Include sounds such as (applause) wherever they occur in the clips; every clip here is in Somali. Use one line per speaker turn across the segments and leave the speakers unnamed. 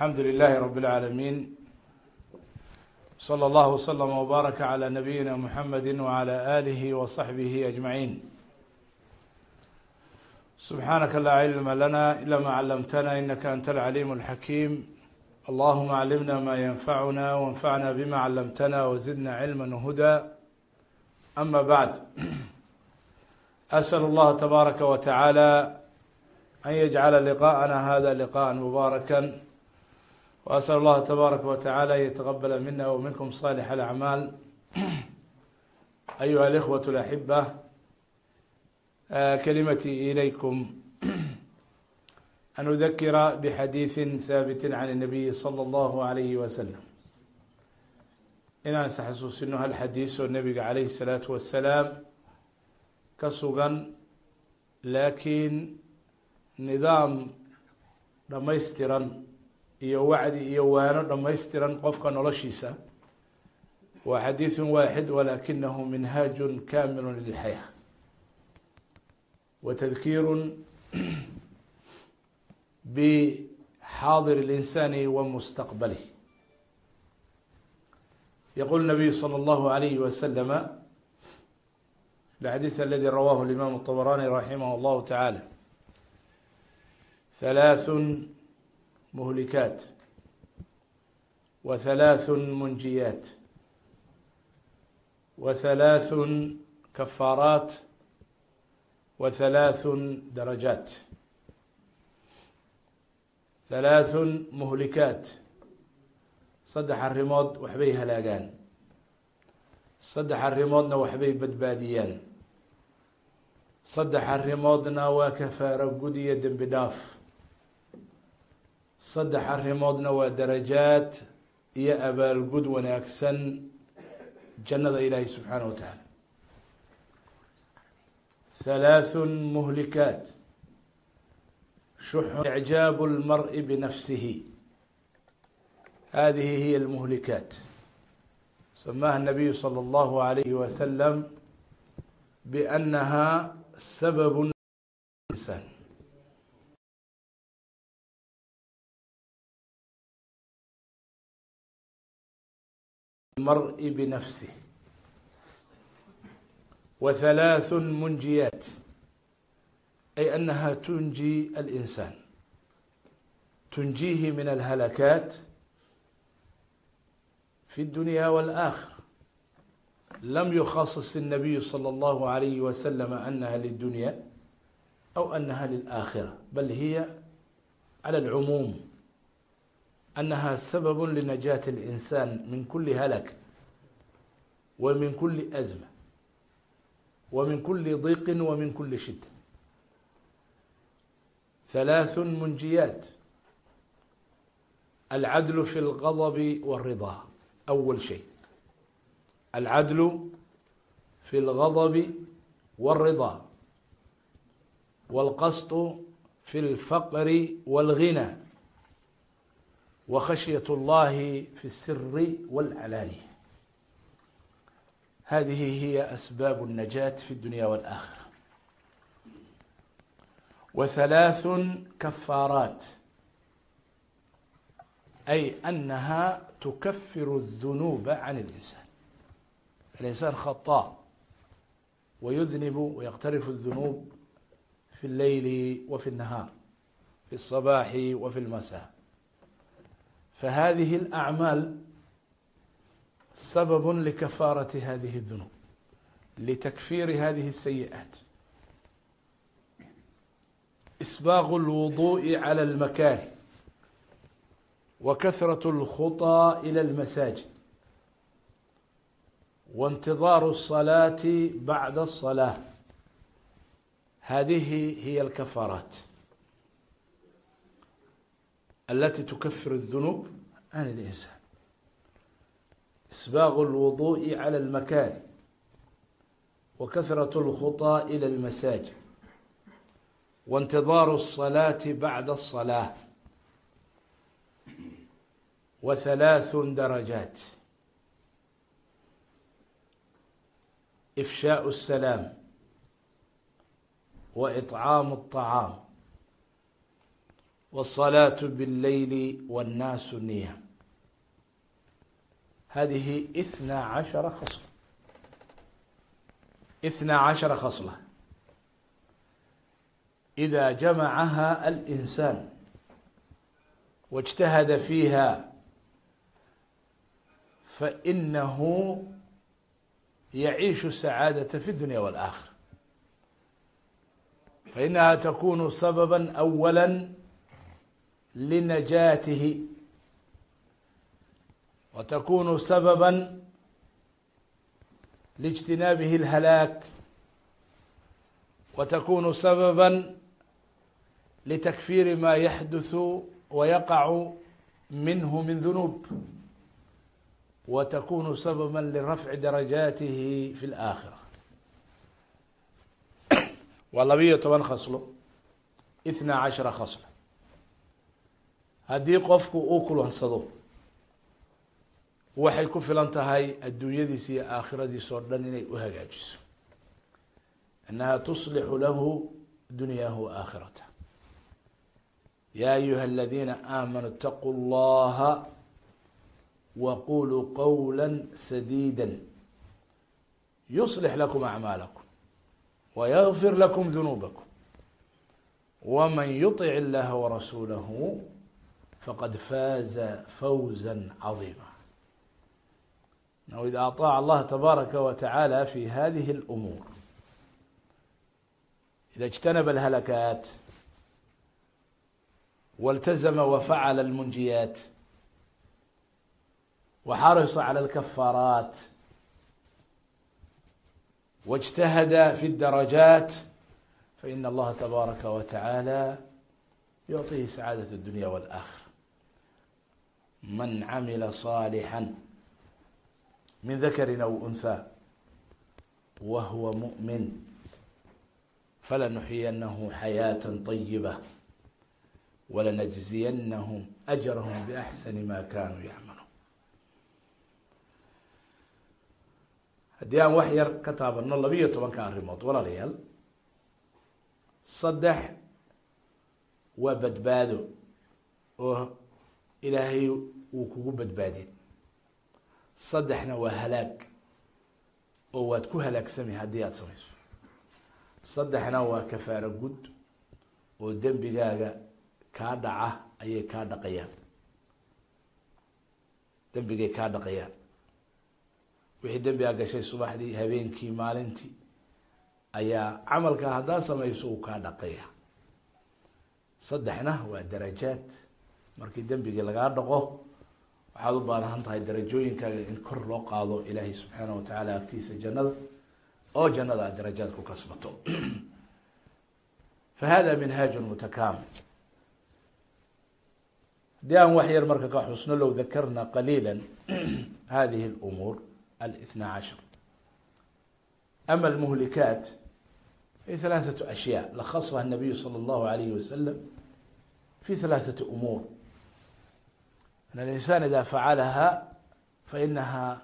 alxamdu lilahi rab اlcaalamiin slى اllah wslm wbaaraka عlى nabiyina mxamedi wعlى alihi وصaxbihi ajmaعin subxaanaka laa cilma lana ila ma calamtana inaka anta alcaliim اlxakiim allahuma climna ma yanfacuna wanfacna bima calamtana wzidna cilma huda ama bacd (clears throat) asأl اllaha tabaaraka wa taعaalى an yajcala liqaءana hada liqaءa mubaaraka وأsأل اllaha تbaaraka وتaعالى an yتqbla mina وminkm صالح الأعmاal أyuha الإخوة الأحibة kalimatي إlaykum an أذkira bxadiiثi haabit عan النabiyi slى الlه عalyه وsلم inaan isxasuusino hal xadiis oo nebiga عalayه الصalaaةu wasalaam ka sugan laakiin nidaam dhamaystiran iyo wacdi iyo waano dhamaystiran qofka noloshiisa wa xadiidu waaxid walakinahu minhaaju kamilu lilxayaa wa tadkiiru bxaadir اlinsani wa mustaqbalih yaqul nabiyu slى اllahu alayhi waslama alxadiid aladi rawahu imam طabarani raximah اllahu tacaala halaaث muhlikaat wa halaathun munjiyaat wa halaathun kafaaraat wa halaathun darajaat halaathun muhlikaat saddex arrimood waxbay halaagaan saddex arrimoodna waxbay badbaadiyaan saddex arrimoodna waa kafaaro gud dembi dhaaf saddex arrimoodna waa darajaad iyo abaalgud wanaagsan jannada ilaahay subxaanah wa tacaala. Halaathun muhlikaat. Shuxun icjaabu lmari binafsihi hadihi hiya almuhlikaat. Samaaha nabiyu salى allahu alayhi wasalam biannaha sababun san insan المرء بنفسه وثلاث منجيات أي أنها تنجي الإنسان تنجيه من الهلكات في الدنيا والآخرة لم يخصص النبي صلى الله عليه وسلم أنها للدنيا أو أنها للآخرة بل هي على العموم أنها سبب لنجاة الإنسان من كل هلك ومن كل أزمة ومن كل ضيق ومن كل شدة ثلاث منجيات العدل في الغضب والرضا أول شيء العدل في الغضب والرضا والقسط في الفقر والغنى وخشية الله في السر والعلانية هذه هي أسباب النجاة في الدنيا والآخرة وثلاث كفارات أي أنها تكفر الذنوب عن الإنسان الإنسان خطاء ويذنب ويقترف الذنوب في الليل وفي النهار في الصباح وفي المساء فهذه الأعمال سبب لكفارة هذه الذنوب لتكفير هذه السيئات إسباغ الوضوء على المكاره وكثرة الخطى إلى المساجد وانتظار الصلاة بعد الصلاة هذه هي الكفارات التي تكفر الذنوب عن الإنسان إسباغ الوضوء على المكان وكثرة الخطى إلى المساجد وانتظار الصلاة بعد الصلاة وثلاث درجات إفشاء السلام وإطعام الطعام والصلاة بالليل والناس نيام هذه اثنا عشر خصلة اثنا عشر خصلة إذا جمعها الإنسان واجتهد فيها فإنه يعيش السعادة في الدنيا والآخرة فإنها تكون سببا أولا linajaatihi wa takunu sababa lijtinaabihi اlhalaak wa takunu sababa litakfiri ma yaxduthu wa yaqacu minhu min dunuub wa takunu sababa lirafci darajaatihi fi اlaakhira waa labiyo toban khaslo ithnaa cashara khasla haddii qofku uu kulansado waxay ku filan tahay adduunyadiis iyo aakhiradiis oo dhan inay u hagaajiso. Annaha tuslixu lahu dunyahu aakhirata. Ya ayuha aladiina aamanu itaquu llaha waquluu qawla sadida yuslix lakum acmaalakum wayagfir lakum dunuubakum waman yutic illaha warasuulahu faqad faaza fawza cadiima wid aطaaca allaha tabaaraka wa tacaala fi hadihi اlumuur ida اjtanaba alhalakaat waltazama wafacala almunjiyaat waxarisa cala alkafaaraat wاjtahada fi اdarajaat faina allaha tabaaraka wa tacaala yuعطihi sacaadaة اdunya wاlآkhira man camila صaalixan min dakarin aw unthaa wa huwa mumin falanuxyiyanahu xayaata طayiba walanajziyanahum ajrahum biaxsani ma kanuu yacmaluun haddii aan wax yar ka taabano labiyo tobanka arrimood walaalayaal saddex waa badbaado oo ilaahay wuu kugu badbaadin. Saddexna waa halaag oo waad ku halaagsami haddii aada samayso. Saddexna waa kafaaro gud oo dembigaaga kaa dhaca ayay kaa dhaqayaan. Dembigay kaa dhaqayaan. Wixii dembi a gashay subaxdii habeenkii maalintii ayaa camalka haddaad samayso uu kaa dhaqaya. Saddexna waa darajaad. Markii dembigii lagaa dhaqo waxaad u baahan tahay darajooyinkaaga in kor loo qaado ilaahay subxaana wa tacaala agtiisa jannada oo jannada aad darajaad ku kasbato (clears throat) fa hada minhaajun mutakaamil haddii aan wax yar marka ka xusno low dakarna qaliila (clears throat) hadihi lumuur الاثنى عشر أما المهلكات في ثلاثة أشياء لخصها النبي صلى الله عليه وسلم في ثلاثة أمور أن الإنسان إذا فعلها فإنها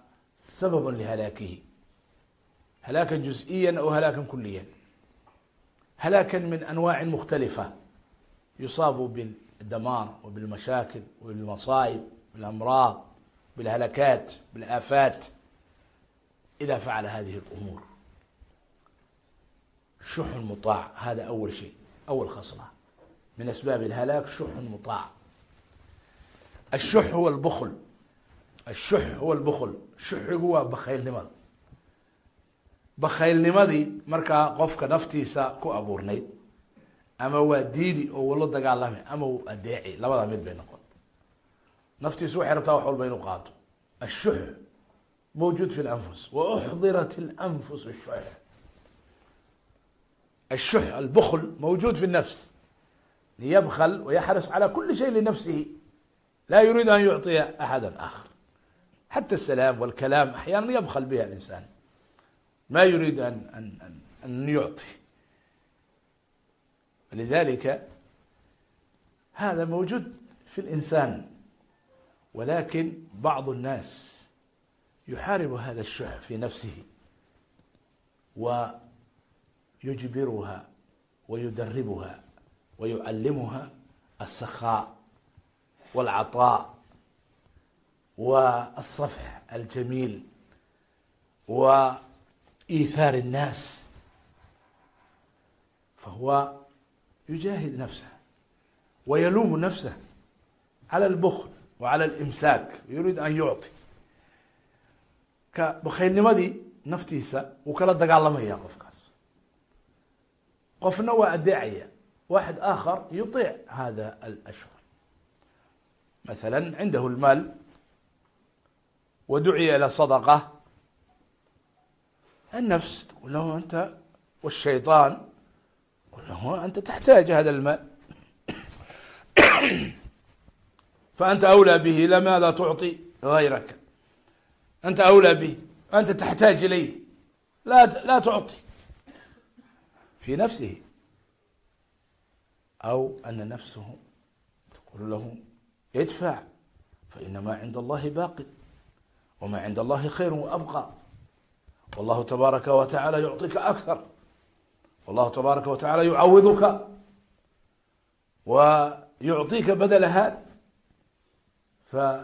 سبب لهلاكه هلاكا جزئيا أو هلاكا كليا هلاكا من أنواع مختلفة يصاب بالدمار وبالمشاكل وبالمصائب بالأمراض بالهلكات بالآفات إذا فعل هذه الأمور شح مطاع هذا أول شيء أول خصلة من أسباب الهلاك شح مطاع الشح هو البخل الشح هو البخل شحigu waa bakaylnimada bakaylnimadii markaa qofka naftiisa ku abuurnayd ama waa diidi oo walo dagaalami ama u adeeci labada mid bay noqon naftiisu waxay rabtaa wax walba inuu qaato الشح موجود في الأنفس وأحضرت الأنفس الشح الشح البخل موجود في النفس ليبخل ويحرص على كل شيء لنفسه لا يريد أن يعطي أحدا آخر حتى السلام والكلام أحيانا يبخل بها الإنسان ما يريد أن, أن, أن, أن يعطي لذلك هذا موجود في الإنسان ولكن بعض الناس يحارب هذا الشح في نفسه ويجبرها ويدربها ويعلمها السخاء والعطاء والصفح الجميل وإيثار الناس فهو يجاهد نفسه ويلوم نفسه على البخل وعلى الإمساك يريد أن يعطي bakhaylnimadii naftiisa wuu kala dagaalamaya qofkaas qofna waa adeecaya واحد آخر يطيع هذا الأشهر مثلا عنده المال ودعي إلى صدقة النفس تقول له أنت والشيطان يقول له أنت تحتاج هذا المال فأنت أولى به لماذا تعطي غيرك أنت أولى به أنت تحتاج إليه لا لا تعطي في نفسه أو أن نفسه تقول له يدفع فإن ما عند الله باق وما عند الله خير وأبقى والله تبارك وتعالى يعطيك أكثر والله تبارك وتعالى يعوضك ويعطيك بدل هذا فوقي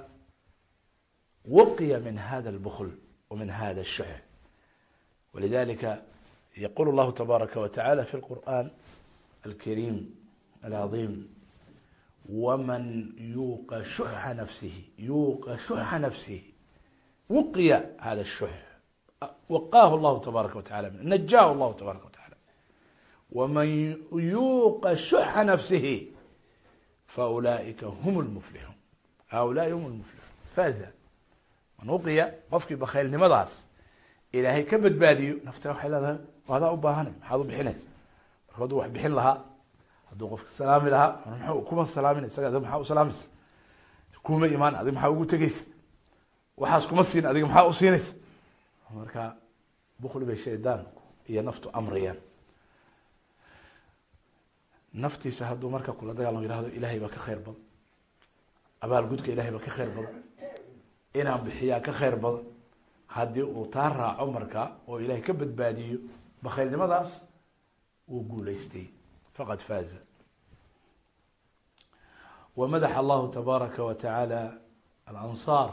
من هذا البخل ومن هذا الشح ولذلك يقول الله تبارك وتعالى في القرآن الكريم العظيم ومن يوق شح نفسه يوق شح نفسه وقي هذا الشح وقاه الله تبارك وتعالى منه نجاه الله تبارك وتعالى ومن يوق شح نفسه فأولئك هم المفلحون هؤلاء هم المفلحون فاز من وقي qofkii bakhaylnimadaas ilaahay ka badbaadiyo nafta waxay leedahay waadaa u baahanay maxaad u bixinay marka hadduu wax bixin lahaa hadduu qofka salaami lahaa ma kuma salaamin isaga adig maxaa u salaamaysa? Kuma imaan adig maxaa ugu tegeysa waxaas kuma siin adiga maxaa u siinaysa? Marka bukli bay shaydaanku iyo naftu amrayaan. Naftiisa hadduu marka kula dagaalamo yihahdo ilaahay baa ka khayr badan. Abaalgudka ilahay baa ka khayr badan. Inaan bixiyaa ka khayr badan. Haddii uu taa raaco marka oo ilahay ka badbaadiyo bakhaylnimadaas wuu guulaystay faqad faaza wamadaxa allahu tabaaraka wa tacaala alansaar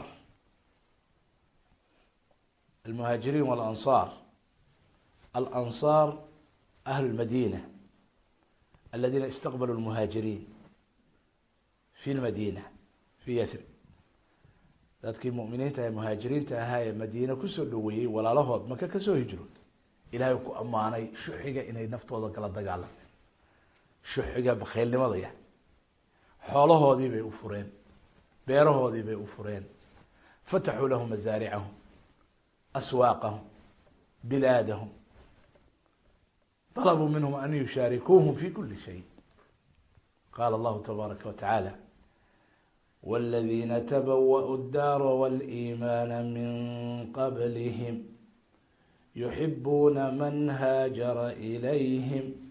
almuhaajiriin walansaar alansaar ahlu lmadina aladina istaqbaluu lmuhaajiriin fi yathrib dadkii muminiinta ee muhaajiriinta ahaa ee madiine ku soo dhaweeyey walaalahood maka ka soo hijrood ilahay ku ammaanay shuxiga inay naftooda kala dagaalameen shuxiga bakhaylnimadaya xoolahoodii bay u fureen. Beerahoodii bay u fureen. Fataxuu lahum masaaricahum aswaaqahum bilaadahum. Dalabuu minhum an yushaarikuuhum fi kuli shay. Qaala allahu tabaaraka wa tacaala wاladina tabawa'u اdaara wاliimaana min qablihim yuxibuuna man haajara ilayhim.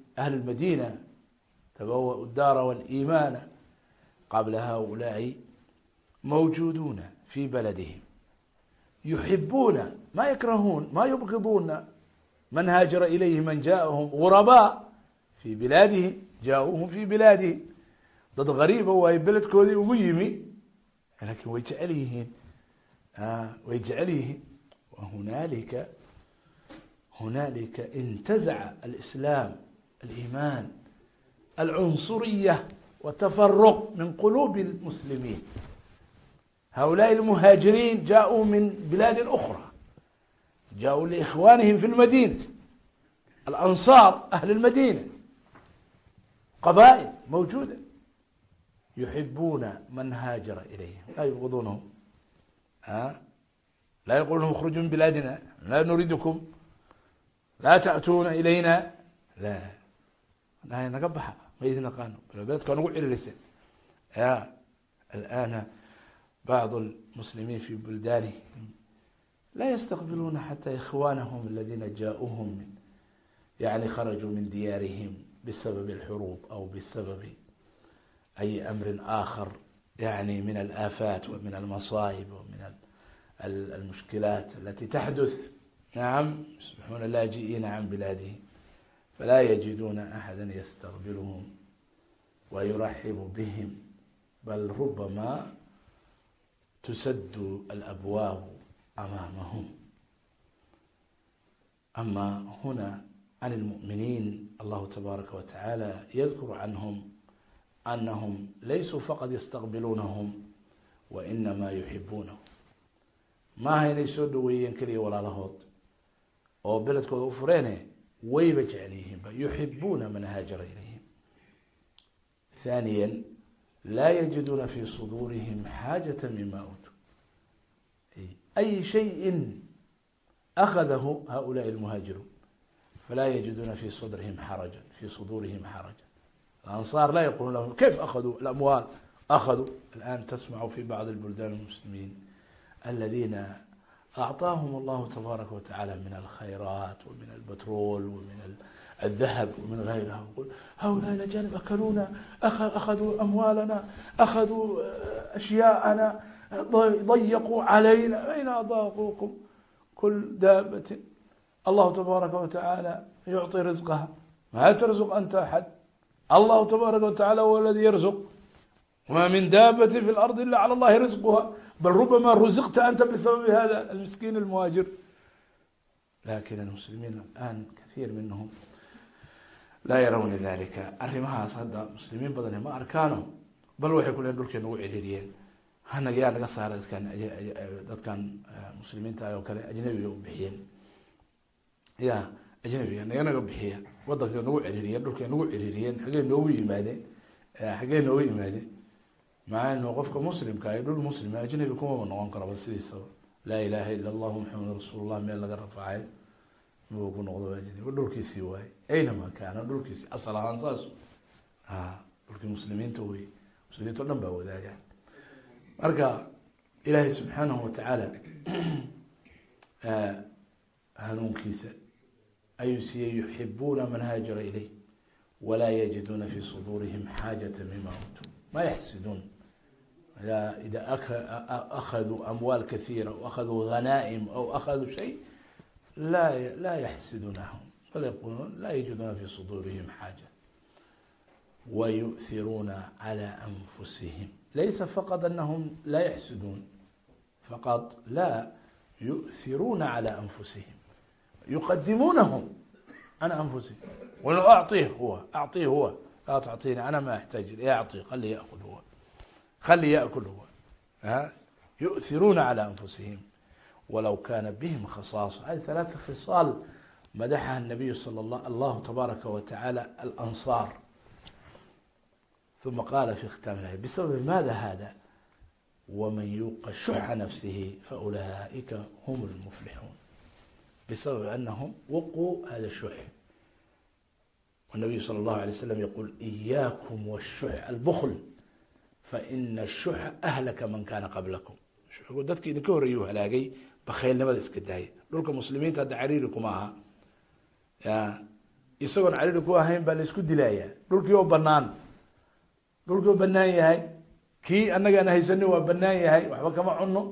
أهل المدينة تبوأوا الدار والإيمان قبل هؤلاء موجودون في بلدهم. يحبون ما يكرهون ما يبغضون من هاجر إليه من جاءهم غرباء في بلادهم jaa-uuhum fii bilaadihim dad gariiba waayo beledkoodii ugu yimi laakin way jecel yihiin way jecel yihiin wahunaalika hunaalika intazaca alislaam aliimaan alcunsuriya watafaruq min qulubi lmuslimiin haulaai lmuhaajiriin jaauu min bilaadi ukra jaauu liikhwanihim fi lmadina alansaar ahli lmadina qaba'il mawjuuda يحبون من هاجر إليهم لا يبغضونهم ها لا يقولون اخرجوا من بلادنا لا نريدكم لا تأتون إلينا لا لا naga baxa ma idin aqaano. Beledka nagu ciririseen ya alana bacd lmuslimiin fi buldanihim la ystaqbiluuna xata ikhwanahum aladina jauhum yani kharajuu min diyaarihim bisabab اlxurub aw bisabab ay amri akar yani min alafat wa almasaa'ib wa almushkilaat alati taxduth. Nacam yusbixuuna laaji'iina can bilaadihim falaa yajiduna axada ystaqbilhm wa yuraxibu bihim bal rubama tusad alabwaab amaamahum ama huna can lmuminiin allahu tabaaraka wa tacaala yadkuru canhum anahum laysuu faqad yastaqbilunahum wa inamaa yuxibuunahum maaha inay soo dhaweeyeen keliya walaalahood oo beledkooda u fureene wayba jecel yihiinba yuxibuuna man haajara ilayhim. Thaniya laa yajiduuna fi suduurihim xaajata mima utuu ay shayin akadahu haulaai lmuhaajiruun falaa yajiduuna fi sadrihim xaraja fi suduurihim xaraja alansaar laa yaqulun lahum kayf akaduu alamwaal akaduu alan tasmacu fi bacdi albuldan almuslimiin. Aladina أعطاهم الله تبارك وتعالى من الخيرات ومن البترول ومن الذهب ومن غيرها يقول هؤلاء الأجانب أكلونا أخذوا أموالنا أخذوا أشياءنا ضيقوا علينا أين أضاقوكم كل دابة الله تبارك وتعالى يعطي رزقها ما ترزق أنت أحد الله تبارك وتعالى هو الذي يرزق وما من دابة في الأرض إلا على الله رزقها بل ربما رزقت أنت بسبب هذا المسكين المهاجر لكن المسلمين الآن كثير منهم laa yarawna dalika arrimahaas hadda muslimiin badani ma arkaano bal waxay ku leeyiin dhulkay nagu ciriiriyeen hanaga yaa naga saara dadkan dadkan muslimiinta ah oo kale ajnabiga u bixiyeen ya ajnabiga naga naga bixiya wadanka nagu ciriiriyeen dhulkay nagu ciriiriyeen xagee noogu yimaadeen xagee noogu yimaadeen inu qofka muslimka ay dhul muslima ajnabi kumaba noqon karaba sidiisaba laa ilaha ila allahu maxamed rasuulullah meel laga rafacay buu ku noqdo ajnabi dhulkiisii waaye aynama kaana dhulkiisi asal ahaan saas dhulkii muslimiinta wey muslimiinta dhan baa wadaagaan marka ilaahay subxaanahu watacaala hanuunkiisa ayuu siiyey yuxibuuna man haajara ilayh walaa yajiduuna fi suduurihim xaajata mima utuu ma yaxsiduun ida akaduu amwaal kahiira aw akaduu hanaaim aw akaduu shay la laa yaxsidunahum bal yaquluun laa yajiduuna fi suduurihim xaaja wayu'hiruuna calى anfusihim laysa faqad anahum laa yaxsiduun faqad la yu'hiruuna calى anfusihim yuqadimuunahum can anfusihim wanu لا تعطيني أنا ما أحتاج إليه أعطي قال هو خلي يأكل هو ها يؤثرون على أنفسهم ولو كان بهم خصاصة هذه ثلاثة خصال مدحها النبي صلى الله الله تبارك وتعالى الأنصار ثم قال في ختام الآية بسبب ماذا هذا ومن يوق شح نفسه فأولئك هم المفلحون بسبب أنهم وقوا هذا الشح shux الnabiyu salى الlahu عalيه slam yaqul إyaakm wالshux albkl faina الshuxa ahlaka man kana qablakum dadki idinka horeeyuu halaagay bakhaylnimada iska daaya dhulka muslimiinta hadda cariiri kuma aha ya isagoon cariiri ku ahayn baa la isku dilaya dhulkii oo banaan dhulkii oo banaan yahay kii annagaan haysani waa banaan yahay waxba kama cuno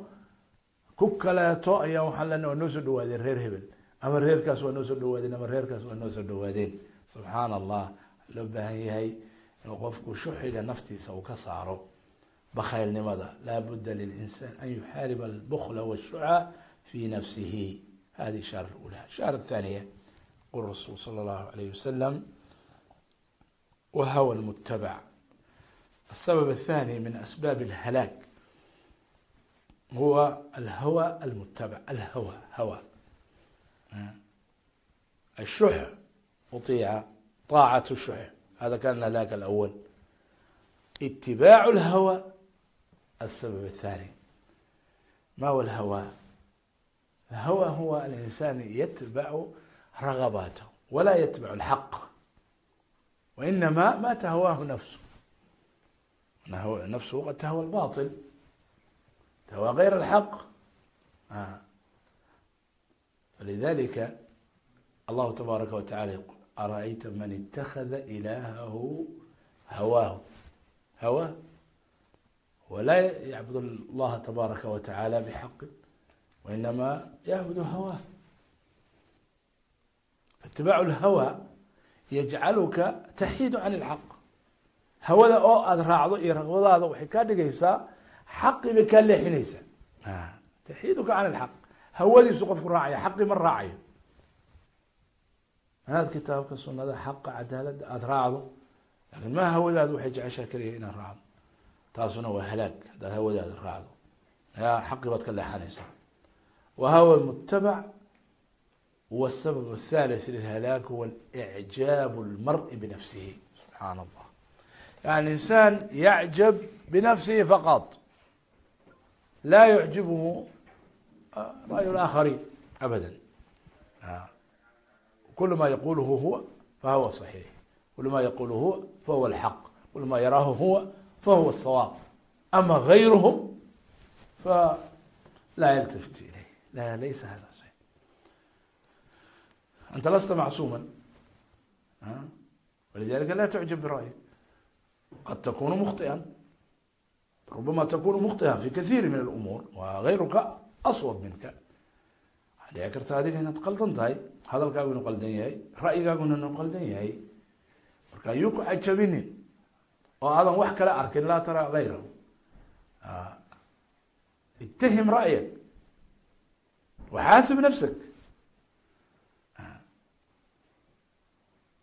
ku kaleeto ayaa waxaan lena waa noo soo dhawaadeen reer hebel ama reerkaas waa noo soo dhawaadeen ama reerkaas waa noo soo dhawaadeen subxaana allah loo baahan yahay inuu qofku shuxiga naftiisa uu ka saaro bkhaylnimada laa buda lilinsan an yuxaariba albkla wالshuca fi nafsihi hadi shaar اlأulى shaar الthaniya qul rasul salى اllahu alayh wasalam whawa اlmutabac الsabab الthani min asbab اlhalaak huwa alhawa almutabac alhawa hawa الshux uطiica طaacatu shuح hada kan halaka اlأwl itibaacu اlhawى الsabab الthani ma huwa اlhawى اlhawى huwa alinsan yatbac ragabatه wala yatbac اlxaq wainama ma tahwaahu nafsu nafsuhu qad tahwى اlbaطil tahwى غayr اlxaq فلذلك الله تبارك وتعالى يقول ara'ayta man itakada ilahahu hawaahu hawaa walaa yacbud allaha tabaaraka wa tacaala bxaqi wainama yacbudu hawaa itibaacu lhawa yajcaluka taxiidu can ilxaq hawada oo aada raacdo iyo raqbadaada waxay kaa dhigaysaa xaqii bay kaa leexinaysaa taxiiduka can ilxaq hawadiisu qofku raacaya xaqii ma raacayo inaad kitaabka sunada xaqa cadaalada aada raacdo laakiin ma hawadaadu waxay jeceshaa keliya inaad raacdo. Taasuna waa halaag haddaad hawadaada raacdo. Ya xaqi baad ka leexanaysaa. Wa hawa mutabac huwa asabab athalith lilhalaak huwa icjaabu lmari binafsihi. Subxaana allah yani insaan yacjab binafsihi faqad laa yucjibhu ah, rayu laakharin abada kul ma yaquluhu huwa fahuwa صaxiix kul ma yaquluhu huwa fahuwa اlxaq kul ma yaraahu huwa fahuwa الsawaab ama غayruhm falaa yaltafitu ilayh la laysa hada صaxiix anta lasta macsuuma walidalika la tucjab bira'yi qad takunu mukhطian rubama takunu mukhطian fi kaثiiri min اlumuur wa غayruka aswab minka waxaa dhici karta adiga inaad qaldan tahay hadalkaagu inu qaldan yahay ra'yigaaguna inu qaldan yahay marka yuu ku cajabinin oo aadan wax kale arkin laa tara gayrahu itahim ra'yak waxaasib nafsak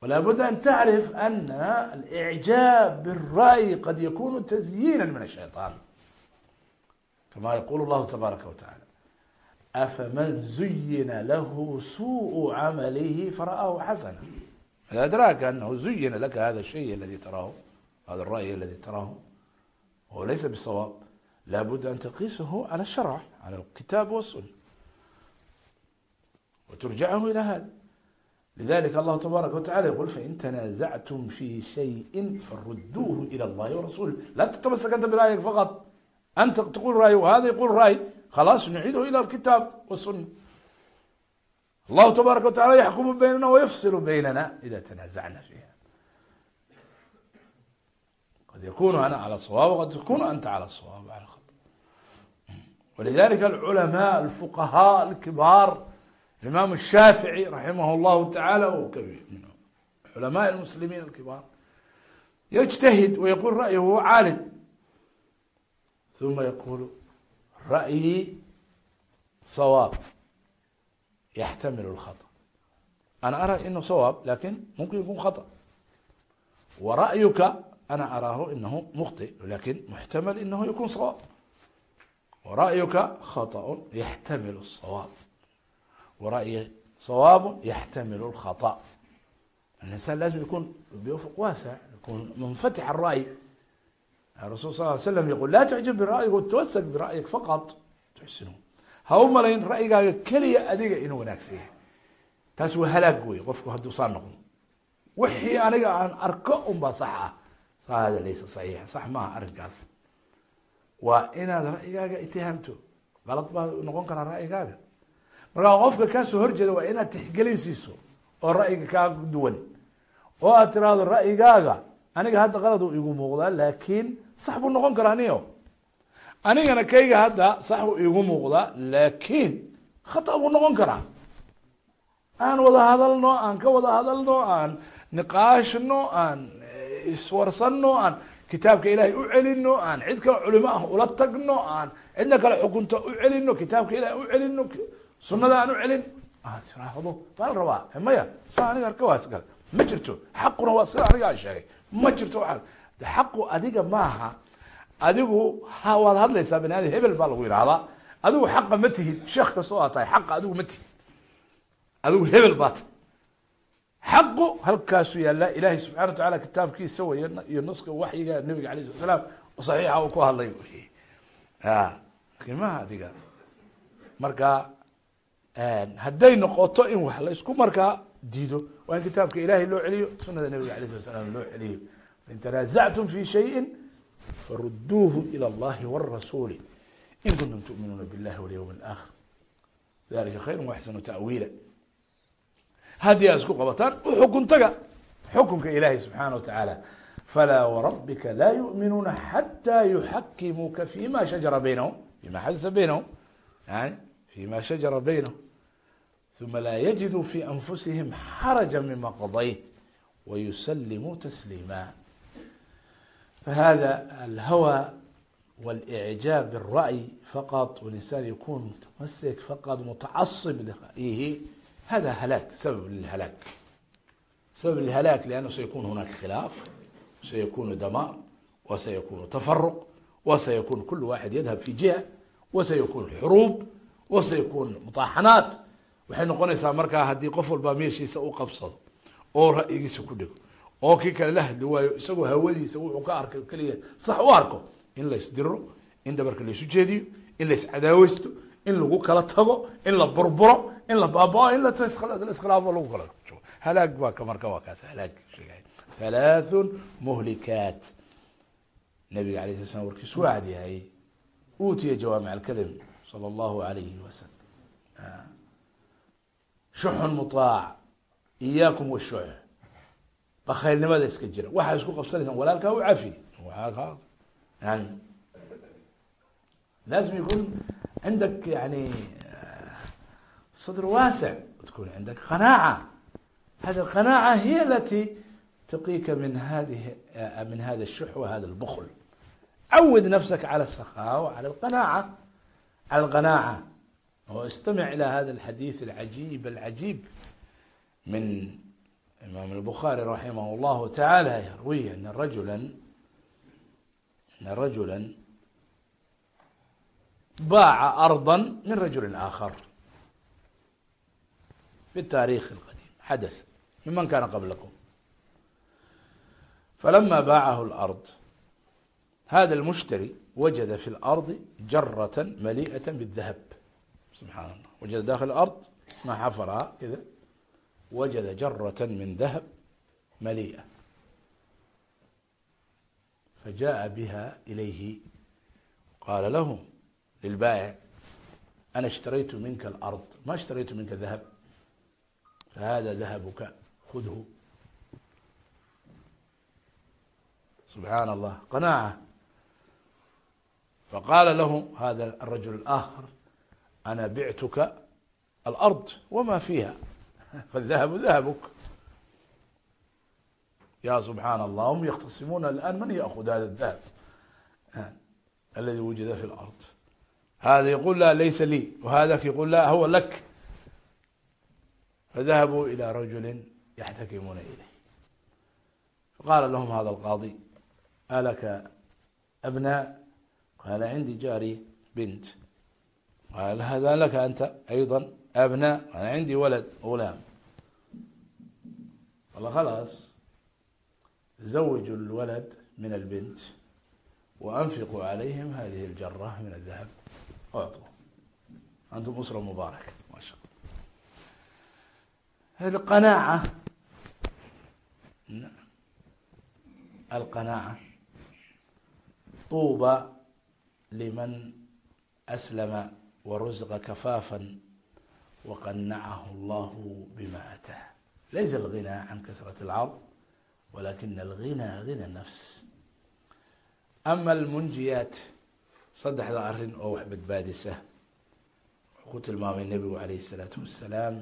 ولا بد أن تعرف أن الإعجاب بالرأي قد يكون تزيينا من الشيطان كما يقول الله تبارك وتعالى afaman zuyina lahu suءu camalihi fara'aahu xasana adraka anahu zuyina laka hada shay aladi taraahu hada ra'y aladi taraahu wahu laysa bisawaab labuda an taqisahu calى sharc calى kitaab wsuna وتrjachu ilى hada lidalika allahu tabaaraka watacala yaqul fain tanazactum fi shayin faruduuhu ilى اllahi warasulih la tatamasakanta bira'yik faqط anta tqul ra'y wahada yqul ra'y khلاص نعيdh ilى الkتاaب والسuنة الlه تbaaرaكa وتaعaلى يحkم bynna وyfصل bynna إdا تنازعna فيhا qad ykun ana عlى صواب qad tkun أnta عlى صواب عlى خط ولذلika العلماء الفقهاء الكباr الإmام الشhافعي رحimه الlه taعالى علماء المسلمين الكباr يجتهد ويقول رأيه وهو عاlم ثuma yقul رأيي صواب يحتمل الخطأ أنا أرى أنه صواب لكن ممكن يكون خطأ ورأيك أنا أراه أنه مخطئ لكن محتمل أنه يكون صواب ورأيك خطأ يحتمل الصواب ورأيي صواب يحتمل الخطأ الإنسان لازم يكون بأفق واسع يكون منفتح الرأي الرسول صلى الله عليه وسلم يقول لا تعجب برأيك وتوثق برأيك فقط تحسنه ha u malayn ra'yigaaga keliya adiga inuu wanaagsan yahay taas waa halaag wey qofku hadduu saa noqdo wixii aniga aan arko unbaa sax ah saa hada laysa saxiix sax maaha arrinkaas waa inaad ra'yigaaga itihaamto qalad baa noqon karaa ra'yigaaga markaa qofka kaasoo horjeeda waa inaad tixgelin siiso oo ra'yiga kaa duwan oo aad tiraahdo ra'yigaaga aniga hadda qalad uu igu muuqdaa laakiin sax buu noqon karaa niyo? Anigana kayga hadda sax buu igu muuqdaa laakiin khata buu noqon karaa. Aan wada hadalno aan ka wada hadalno aan niqaashno aan iswarsano aan kitaabka ilaahay u celino aan cid kale culimo ah ula tagno aan cidna kale xukunta u celino kitaabka ilahay u celino sunada aan u celin. Aad tiraahdo baa la rabaa maya saa aniga arka waas gal. Ma jirto xaquna waa sida aniga aan sheegay. Ma jirto waa xaqu adiga maaha adigu waad hadlaysaa bani aadam hebel baa lagu yidhahdaa adigu xaqa ma tihid sheekh kastoo aad tahay xaqa adigu ma tihid. Adigu hebel baa tahay. Xaqu halkaasuu yaallaa ilaahay subxana wa tacala kitaabkiisa way iyo naska waxyiga nabiga alayh slat slaam saxiixa uu ku hadlay qiimaha adiga. Marka hadday noqoto in wax la isku markaa diido waa in kitaabka ilahay loo celiyo sunada nabiga alayh slat slam loo celiyo in tanazactum fi shayin faruduuhu ilى اllahi wالrasuuli in kuntum tu'minuuna biاllahi walyawm اlآkhir dalika khayr waxsanu ta'wiila haddii aad isku qabataan uxukun taga xukunka ilaahay subxaana wa tacaala falaa wrabbika laa yu'minuuna xatى yuxakimuuka fima shajara baynahum fima xadasa baynahum yani fima shajara baynahum ثuma laa yجiduu fi anfusihim xaraja mima qadayt wayuslimuu tasliima فهذا الهوى والإعجاب بالرأي فقط والإنسان يكون متمسك فقط متعصب لرأيه هذا هلاك سبب للهلاك سبب الهلاك لأنه سيكون هناك خلاف وسيكون دمار وسيكون تفرق وسيكون كل واحد يذهب في جهة وسيكون حروب وسيكون mطaaxanaad waxay noqonaysaa markaa haddii qof walbaa meeshiisa u qabsado oo ra'yigiisa ku oo kii kale la hadli waayo isagoo hawadiisa wuxuu ka arkay keliya sax u arko in la isdiro in dhabarka la isu jeediyo in la iscadaaweysto in lagu kala tago in la burburo in la baabao in laiskhilaafo lagu kala halaag baa ka marka waa kaas halaag sheegay. Halaathun muhlikaat. Nabiga alay sala slam warkiisu waa cad yahay. Uutiya jawaamic alkalim sala allahu alayhi wasalam shuxun muaac iyaakum washux bakhayrnimada iska jira. Waxaa isku qabsanaysaan walaalkaa u cafi yani lazim yakun cindak yani eh, sadr waasic tkun cindak qanaaca. Hada qanaaca hiy alati taqika min hadihi eh, min hada الshuح wa hada اlbkl cawid nafsaka calى الsakhawa calى اlqanaaca calى اlqanaaca oo istamic ilى hada اlxadiث اlcajib اlcajib min الإمام البخاري رحمه الله تعالى يروي أن رجلا أن رجلا باع أرضا من رجل آخر في التاريخ القديم حدث ممن كان قبلكم فلما باعه الأرض هذا المشتري وجد في الأرض جرة مليئة بالذهب سبحان الله وجد داخل الأرض ما حفرها كذا وجد جرة من ذهب مليئة فجاء بها إليه قال له للبائع أنا اشتريت منك الأرض ما اشتريت منك ذهب فهذا ذهبك خذه سبحان الله قناعة فقال له هذا الرجل الآخر أنا بعتك الأرض وما فيها فالذهب ذهبك يا سبحان الله هم يختصمون الآن من يأخذ هذا الذهب الذي وجد في الأرض هذا يقول لا ليس لي وهذاك يقول لا هو لك فذهبوا إلى رجل يحتكمون إليه فقال لهم هذا القاضي ألك أبناء قال عندي جاري بنت قال هذا لك أنت أيضا أبناء أنا عندي ولد غلام والله خلاص زوجوا الولد من البنت وأنفقوا عليهم هذه الجرة من الذهب أعطوا أنتم أسرة مباركة ما شاء الله القناعة القناعة طوبى لمن أسلم ورزق كفافا وقنعه الله بما أتاه ليس الغنى عن كثرة العرض ولكن الغنى غنى النفس أما المنجيات saddexda arrin oo wax badbaadisa wuxuu ku tilmaamay nebigu calayh الsalaatu wassalaam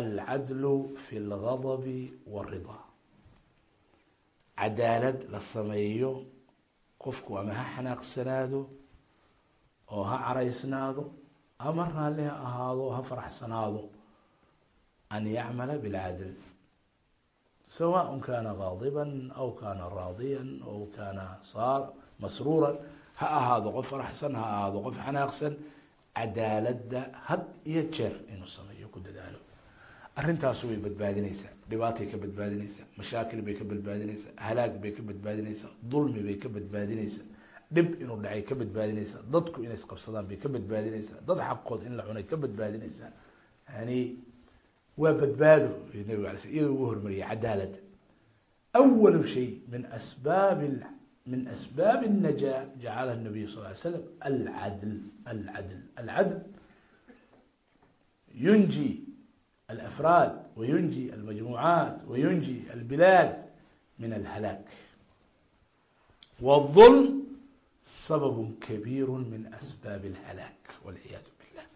alcadlu fi اlgadabi wاridaa cadaalad la sameeyo qofku ama ha xanaaqsanaado oo ha caraysnaado ama raalli ha ahaado ha faraxsanaado. An yacmala bilcadl sawaء kana gaadiba aw kana raadiya aw kana saar masruuran. Ha ahaado qof faraxsan ha ahaado qof xanaaqsan. Cadaaladda had iyo jeer inuu sameeyo ku dadaalo. Arrintaasu way badbaadinaysaa dhibaatay ka badbaadinaysaa mashaakil bay ka badbaadinaysaa halaag bay ka badbaadinaysaa dulmi bay ka badbaadinaysaa dhib inuu dhacay ka badbaadinaysaa. Dadku inay isqabsadaan bay ka badbaadinaysaa. Dad xaqood in la cunay ka badbaadinaysaa. Yani waa badbaado nabig ala sl iyadoo ugu hormariyay cadaaladda awalu shay min asbaab min asbaab الnaja jacalaha nabiy sal ly slam alcadl alcadl alcadl yunji alafraad wayunji almajmuucaat wayunji albilaad min alhalaak. Wاlظulm من الهلاك والظلم سبب كبير من أسباب الهلاك والعياذ بالله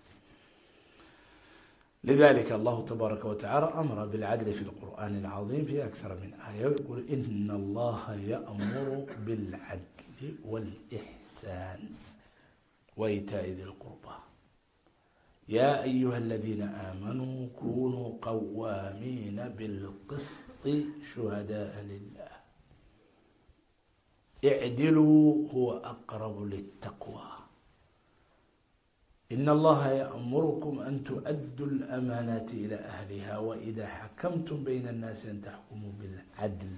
لذلك الله تبارك وتعالى أمر بالعدل في القرآن العظيم في أكثر من آية يقول إن الله يأمر بالعدل والإحسان وإيتاء ذي القربى يا أيها الذين آمنوا كونوا قوامين بالقسط icdiluu huwa aqrabu litaqwa in allaha yamurukum an tuaddu lamaanaati ilaa ahliha waida xakamtum bayna annaasi an taxkumuu bilcadl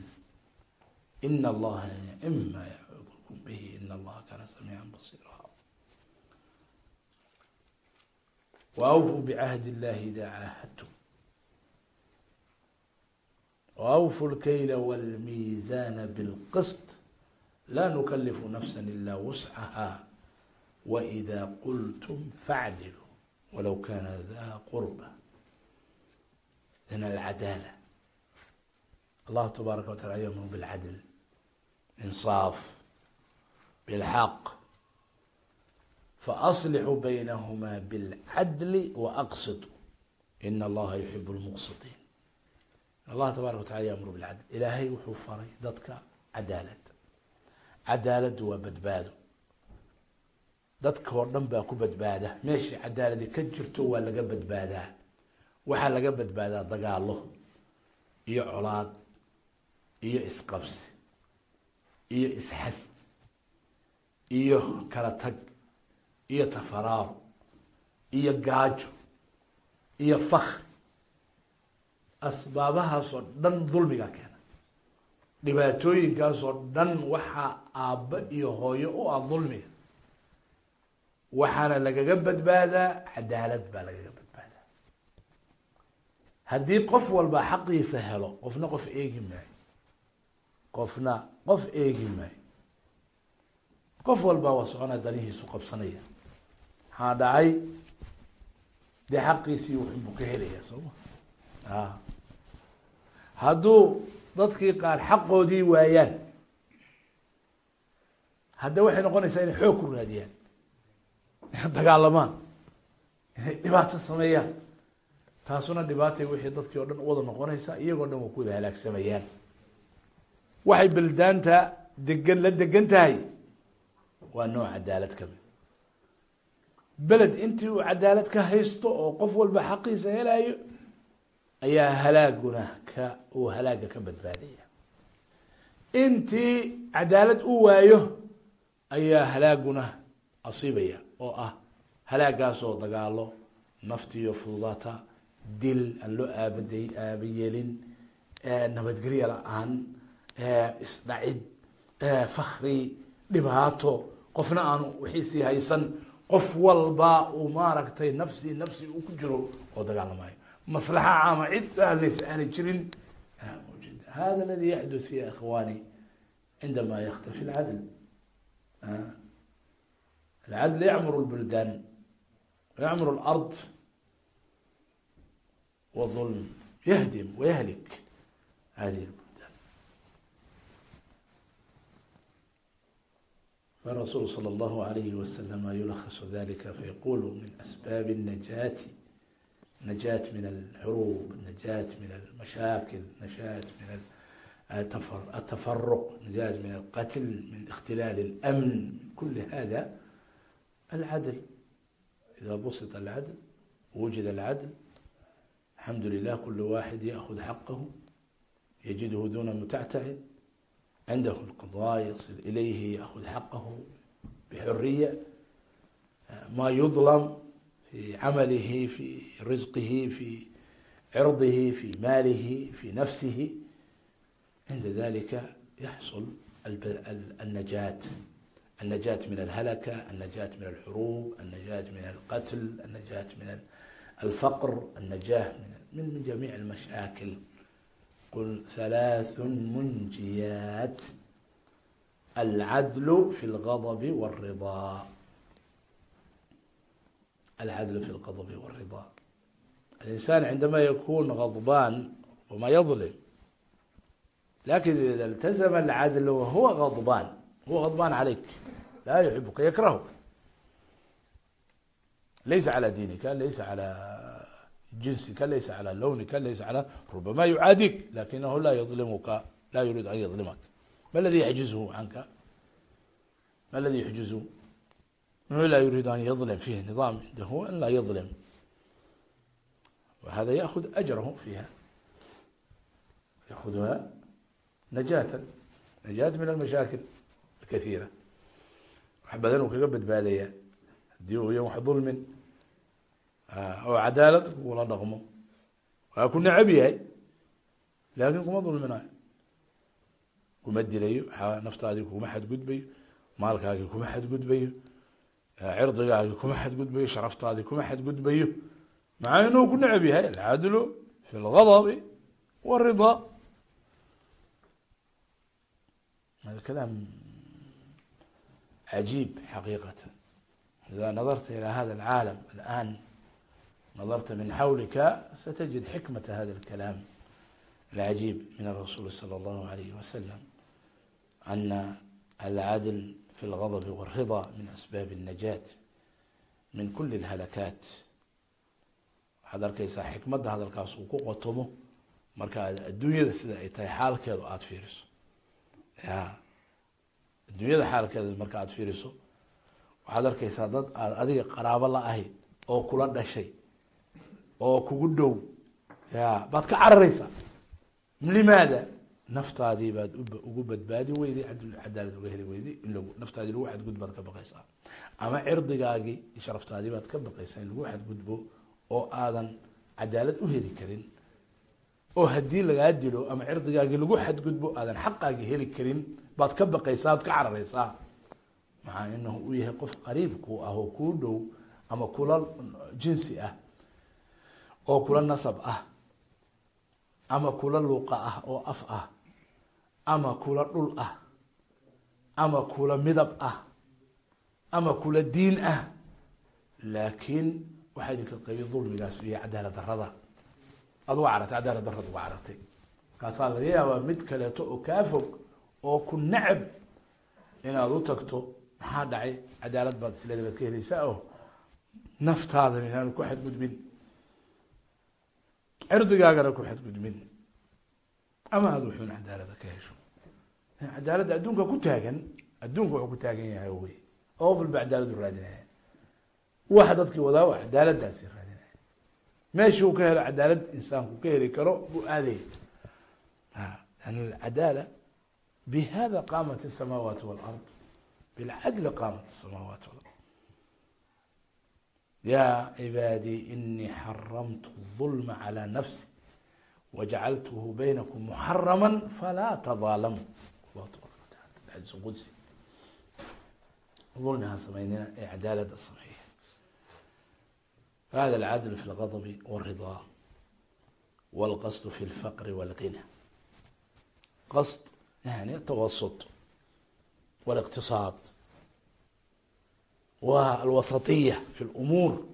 in allaha nicma yacudukum bihi in allaha kaana samiican basiira waawfuu bicahdi illahi idaa caahadtum waawfuu lkayla wاlmiisaana bilqist laa nukalifu nafsa ilaa wuscaha waidaa qultum faacdiluu walow kaana daa qurba min alcadaala allahu tabaaraka wa tacala yamuru bilcadl insaaf bilxaq faaslixuu baynahumaa bilcadli waaqsitu ina allaha yuxibu lmuqsitiin allah tabaaraka wa tacala yamuru bilcadl ilaahay wuxuu faray dadka cadaalad cadaaladdu waa badbaado. Dadka oo dhan baa ku badbaada. Meeshai cadaaladi ka jirto waa laga badbaadaa. Waxaa laga badbaadaa dagaalo iyo colaad iyo isqabsi iyo isxas iyo kala tag iyo tafaraaro iyo gaajo iyo fakri asbaabahaasoo dhan dulmiga keena dhibaatooyinkaasoo dhan waxaa aabba iyo hooyo u ah dulmiga waxaana lagaga badbaadaa cadaalad baa lagaga badbaadaa. Haddii qof walba xaqiisa helo qofna qof eegi maayo. Qofna qof eegi maayo. Qof walba waa soconaya danihiisu qabsanaya. Maxaa dhacay dee xaqiisii wuxunbuu ka helaya soo ma? A hadduu dadkii qaar xaqoodii waayaan. Hadda waxay noqonaysaa inay xoog ku raadiyaan dagaalamaan inay dhibaato sameeyaan. Taasuna dhibaatay wixii dadkii o dhan u wada noqonaysaa iyagoo dhan waa ku wada halaagsamayaan waxay beldaanta degan la degan tahay waa nooc cadaalad ka mid beled intii uu cadaalad ka haysto oo qof walba xaqiisa helayo ayaa halaaguna ka uu halaaga ka badbaadaya. Intii cadaalad u waayo ayaa halaaguna asiibaya oo ah halaagaasoo dagaalo naftiyo fududata dil aan loo aabaday aabayeelin nabadgelyo la'aan isdhacid fakri dhibaato qofna aanu wixiisii haysan qof walba uu maaragtay nafsi nafsi uu ku jiro oo dagaalamayo maslaxa caama cid ahlaysa aana jirin. Hada aladi yaxdut ya ikhwani cindama yaktafi alcadl. Alcadl yacmuru lbuldan ويعمر الأرض والظلم يهدم ويهلك هذه البلدان فالرسول صلى الله عليه وسلم يلخص ذلك فيقول من أسباب النجاة نجاة من الحروب نجاة من المشاكل نجاة من التفرق نجاة من القتل من اختلال الأمن كل هذا العدل إذا بسط العدل وجد العدل الحمد لله كل واحد يأخذ حقه يجده دون متعتعد عنده القضاء يصل إليه يأخذ حقه بحرية ما يظلم في عمله في رزقه في عرضه في ماله في نفسه عند ذلك يحصل النجاة النجاة من الهلكة النجاة من الحروب النجاة من القتل النجاة من الفقر النجاة من جميع المشاكل قل ثلاث منجيات العدل في الغضب والرضا العدل في الغضب والرضا الإنسان عندما يكون غضبان وما يظلم لكن إذا التزم العدل وهو غضبان هو غضبان عليك لا يحبك يكرهك ليس على دينك ليس على جنسك ليس على لونك ليس على ربما يعاديك لكنه لا يظلمك لا يريد أن يظلمك ما الذي يعجزه عنك ما الذي يحجزه أنه لا يريد أن يظلم فيه نظام عنده أن لا يظلم وهذا يأخذ أجره فيها يأخذها نجاة نجاة من المشاكل الكثيرة حبذا وكقبت بادية ديو يوم ظلم أو عدالة ولا نغمو وكنا عبياي لكن كما ظلمنا كما دليو نفتادي كما حد قد بيو مالكاكي كما حد قد بيو cirdigaagi kuma xadgudbayo sharaftaadi kuma xadgudbayo. Maxaa inuu ku necab yahay alcadlu fi lgadabi wrida hada kalaam cajiib xaqiiqatan. Ida nadarta ilى hada alcaalam alan nadarta min xawlika satajid xikmata hada alkalaam alcajiib min arasuuli salى اllahu alayh wasalam ana alcadl في الغضب والرضا من أسباب النجاة من كل الهلكات waxaad arkaysaa xikmadda hadalkaas uu ku qotomo marka adduunyada sida ay tahay xaalkeedu aada fiiriso ya adduunyada xaalkeeda marka aada fiiriso waxaad arkaysaa dad aad adiga qaraabo la ahi oo kula dhashay oo kugu dhow ya baad ka carareysaa limaada naftaadii baad ugu badbaadi weyday cadaalad uga heli weyday in naftaadii lagu xadgud baad ka baqaysaa. Ama cirdigaagii sharaftaadii baad ka baqaysaa in lagu xadgudbo oo aadan cadaalad u heli karin. Oo haddii lagaa dilo ama cirdigaagii lagu xadgudbo aadan xaqaagii heli karin baad ka baqaysaa ad ka carareysaa maxaa inahu uu yahay qof qariib kuu ah oo kuu dhow ama kula jinsi ah oo kula nasab ah ama kula luuqa ah oo af ah ama kula dhul ah ama kula midab ah ama kula diin ah. Laakiin waxaa idinka qabiy dulmigaas iyo cadaalad darada ad uga carartay cadaalad darad uga carartay markaasaa laga yaabaa mid kaleeto oo kaa fog oo ku necab inaad u tagto maxaa dhacay? Cadaalad baad isleeda baad ka helaysaa o naftaada inaanu ku xadgudbin. Cirdigaagana ku xadgudbin ama aad wuxuun cadaalada ka hesho cadaaladda adduunka ku taagan adduunka wuxuu ku taagan yahay wey oo walba cadaaladu raadinaya waxa dadkii wadaa waa cadaaladaasi raadinaya meeshuu ka helo cadaalad insaanku ka heli karo buu aadaya an alcadaala bhada qamat الsamaawaat wاlard bilcadli qamat الsamaawaat wاlard ya cibaadii inii xaramtu الظulma عlى nafsi wajacaltuhu baynakum muxarama falaa tظaalamu allah tabaraka wataala xadiis qudsi ulmiha samaynina ee cadaalada sameeya hada alcadl fi اlgadb wالriضا wاlqasd fi اlfaqr wاlغinى qasd يعني التوسط والاقتصاد والوسطية في الأمور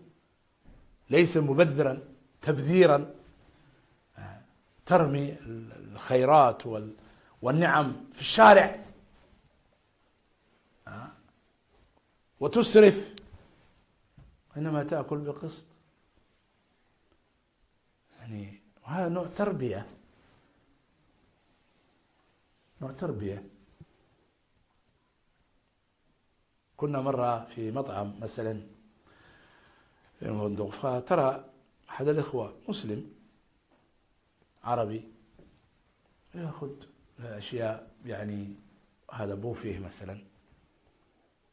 ليس مبذرا تبذيرا ترمي الخيرات والنعم في الشارع وتسرف إنما تأكل بقسط يعني وهذا نوع تربية نوع تربية كنا مرة في مطعم مثلا في فترى أحد الإخوة مسلم عربي ياخذ اشياء يعني هذا ابوه فيه مثلا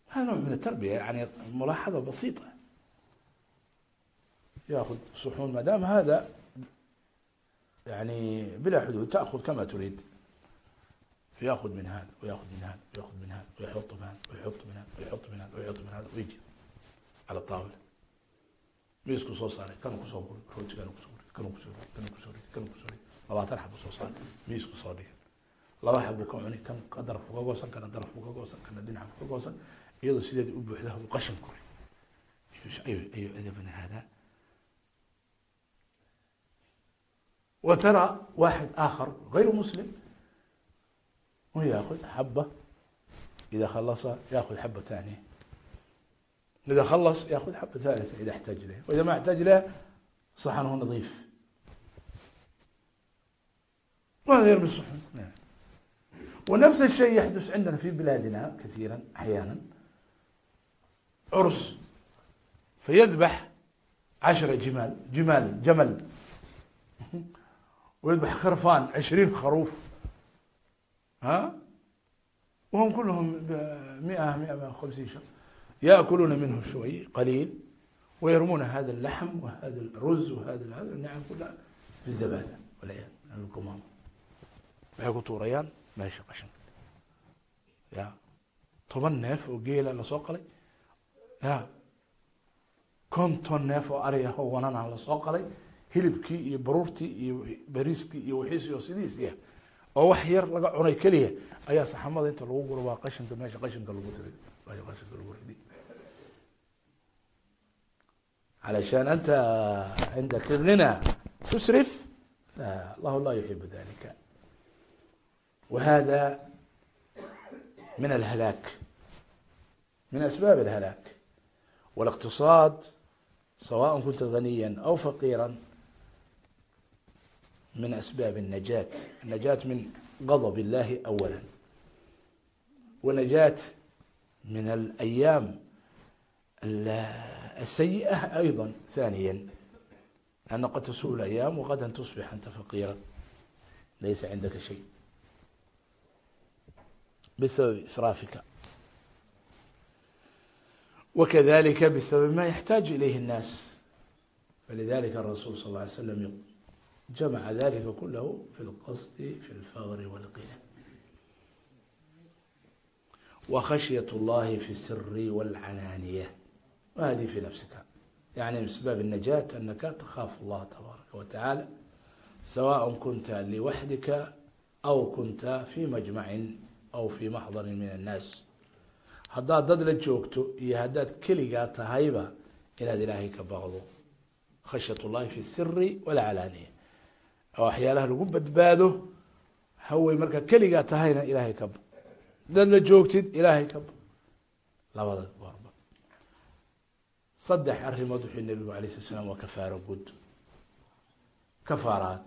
هذا نوع من التربيه يعني ملاحظه بسيطه ياخذ صحون ما دام هذا يعني بلا حدود تاخذ كما تريد فياخذ من هذا وياخذ من هذا وياخذ من هذا ويحط من هذا ويحط من هذا ويحط من هذا ويحط من هذا ويجي على الطاوله ميسكو صوص عليه كانوا كسوبر كانوا كسوبر labaatan xabu soo saar miisku soo dhig laba xabu ka cuni kan darafku ka goosan kana darafku ka goosan kana dinaxku ka goosan iyadoo sideeda u buuxda habu qashan ku rid ayu adabana hada وترى واحد آخر غير مسلم ويأخذ حبة إذا خلص يأخذ حبة ثانية إذا خلص يأخذ حبة ثالثة إذا احتاج لها وإذا ما احتاج لها صحنه نظيف وهذا يرمي الصحون ونفس الشيء يحدث عندنا في بلادنا كثيرا أحيانا عرس فيذبح عشرة جمال جمال جمل ويذبح خرفان عشرين خروف ها وهم كلهم مئة مئة وخمسين شخص يأكلون منه شوي قليل ويرمون هذا اللحم وهذا الرز وهذا هذا النعم كلها في الزبالة والعياذ بالله waxay ku tuurayaan meesha qashinka ya toban neef oo geela lasoo qalay ya konton neef oo ari ah oo wanana lasoo qalay hilibkii iyo baruurtii iyo bariiskii iyo wixiisi oo sidiisiya oo wax yar laga cunay keliya ayaa saxamada inta lagu guro waa qashinka meesha qashinka lagu tiri meesha qashinka lagu ridi علشان أنت عندك الغنى تسرف لا الله لا يحب ذلك وهذا من الهلاك من أسباب الهلاك والاقتصاد سواء كنت غنيا أو فقيرا من أسباب النجاة النجاة من غضب الله أولا ونجاة من الأيام السيئة أيضا ثانيا لأن قد تسوء الأيام وغدا تصبح أنت فقيرا ليس عندك شيء بسبب إسرافك وكذلك بسبب ما يحتاج إليه الناس فلذلك الرسول صلى الله عليه وسلم جمع ذلك كله في القصد في الفغر والغنى وخشية الله في السر والعنانية وهذه في نفسك يعني من سباب النجاة أنك تخاف الله تبارك وتعالى سواء كنت لوحدك أو كنت في مجمع aw fii maxdarin min annaas haddaad dad la joogto iyo haddaad keligaa tahayba inaad ilaahay ka baqdo khashyat ullahi fi siri walcalaaniya waxyaalaha lagu badbaado hawey markaa keligaa tahayna ilaahay ka ba dad la joogtid ilaahay ka ba labada goorba saddex arrimood wuxuu nabigu alay slat slam waa kafaaro gud kafaaraad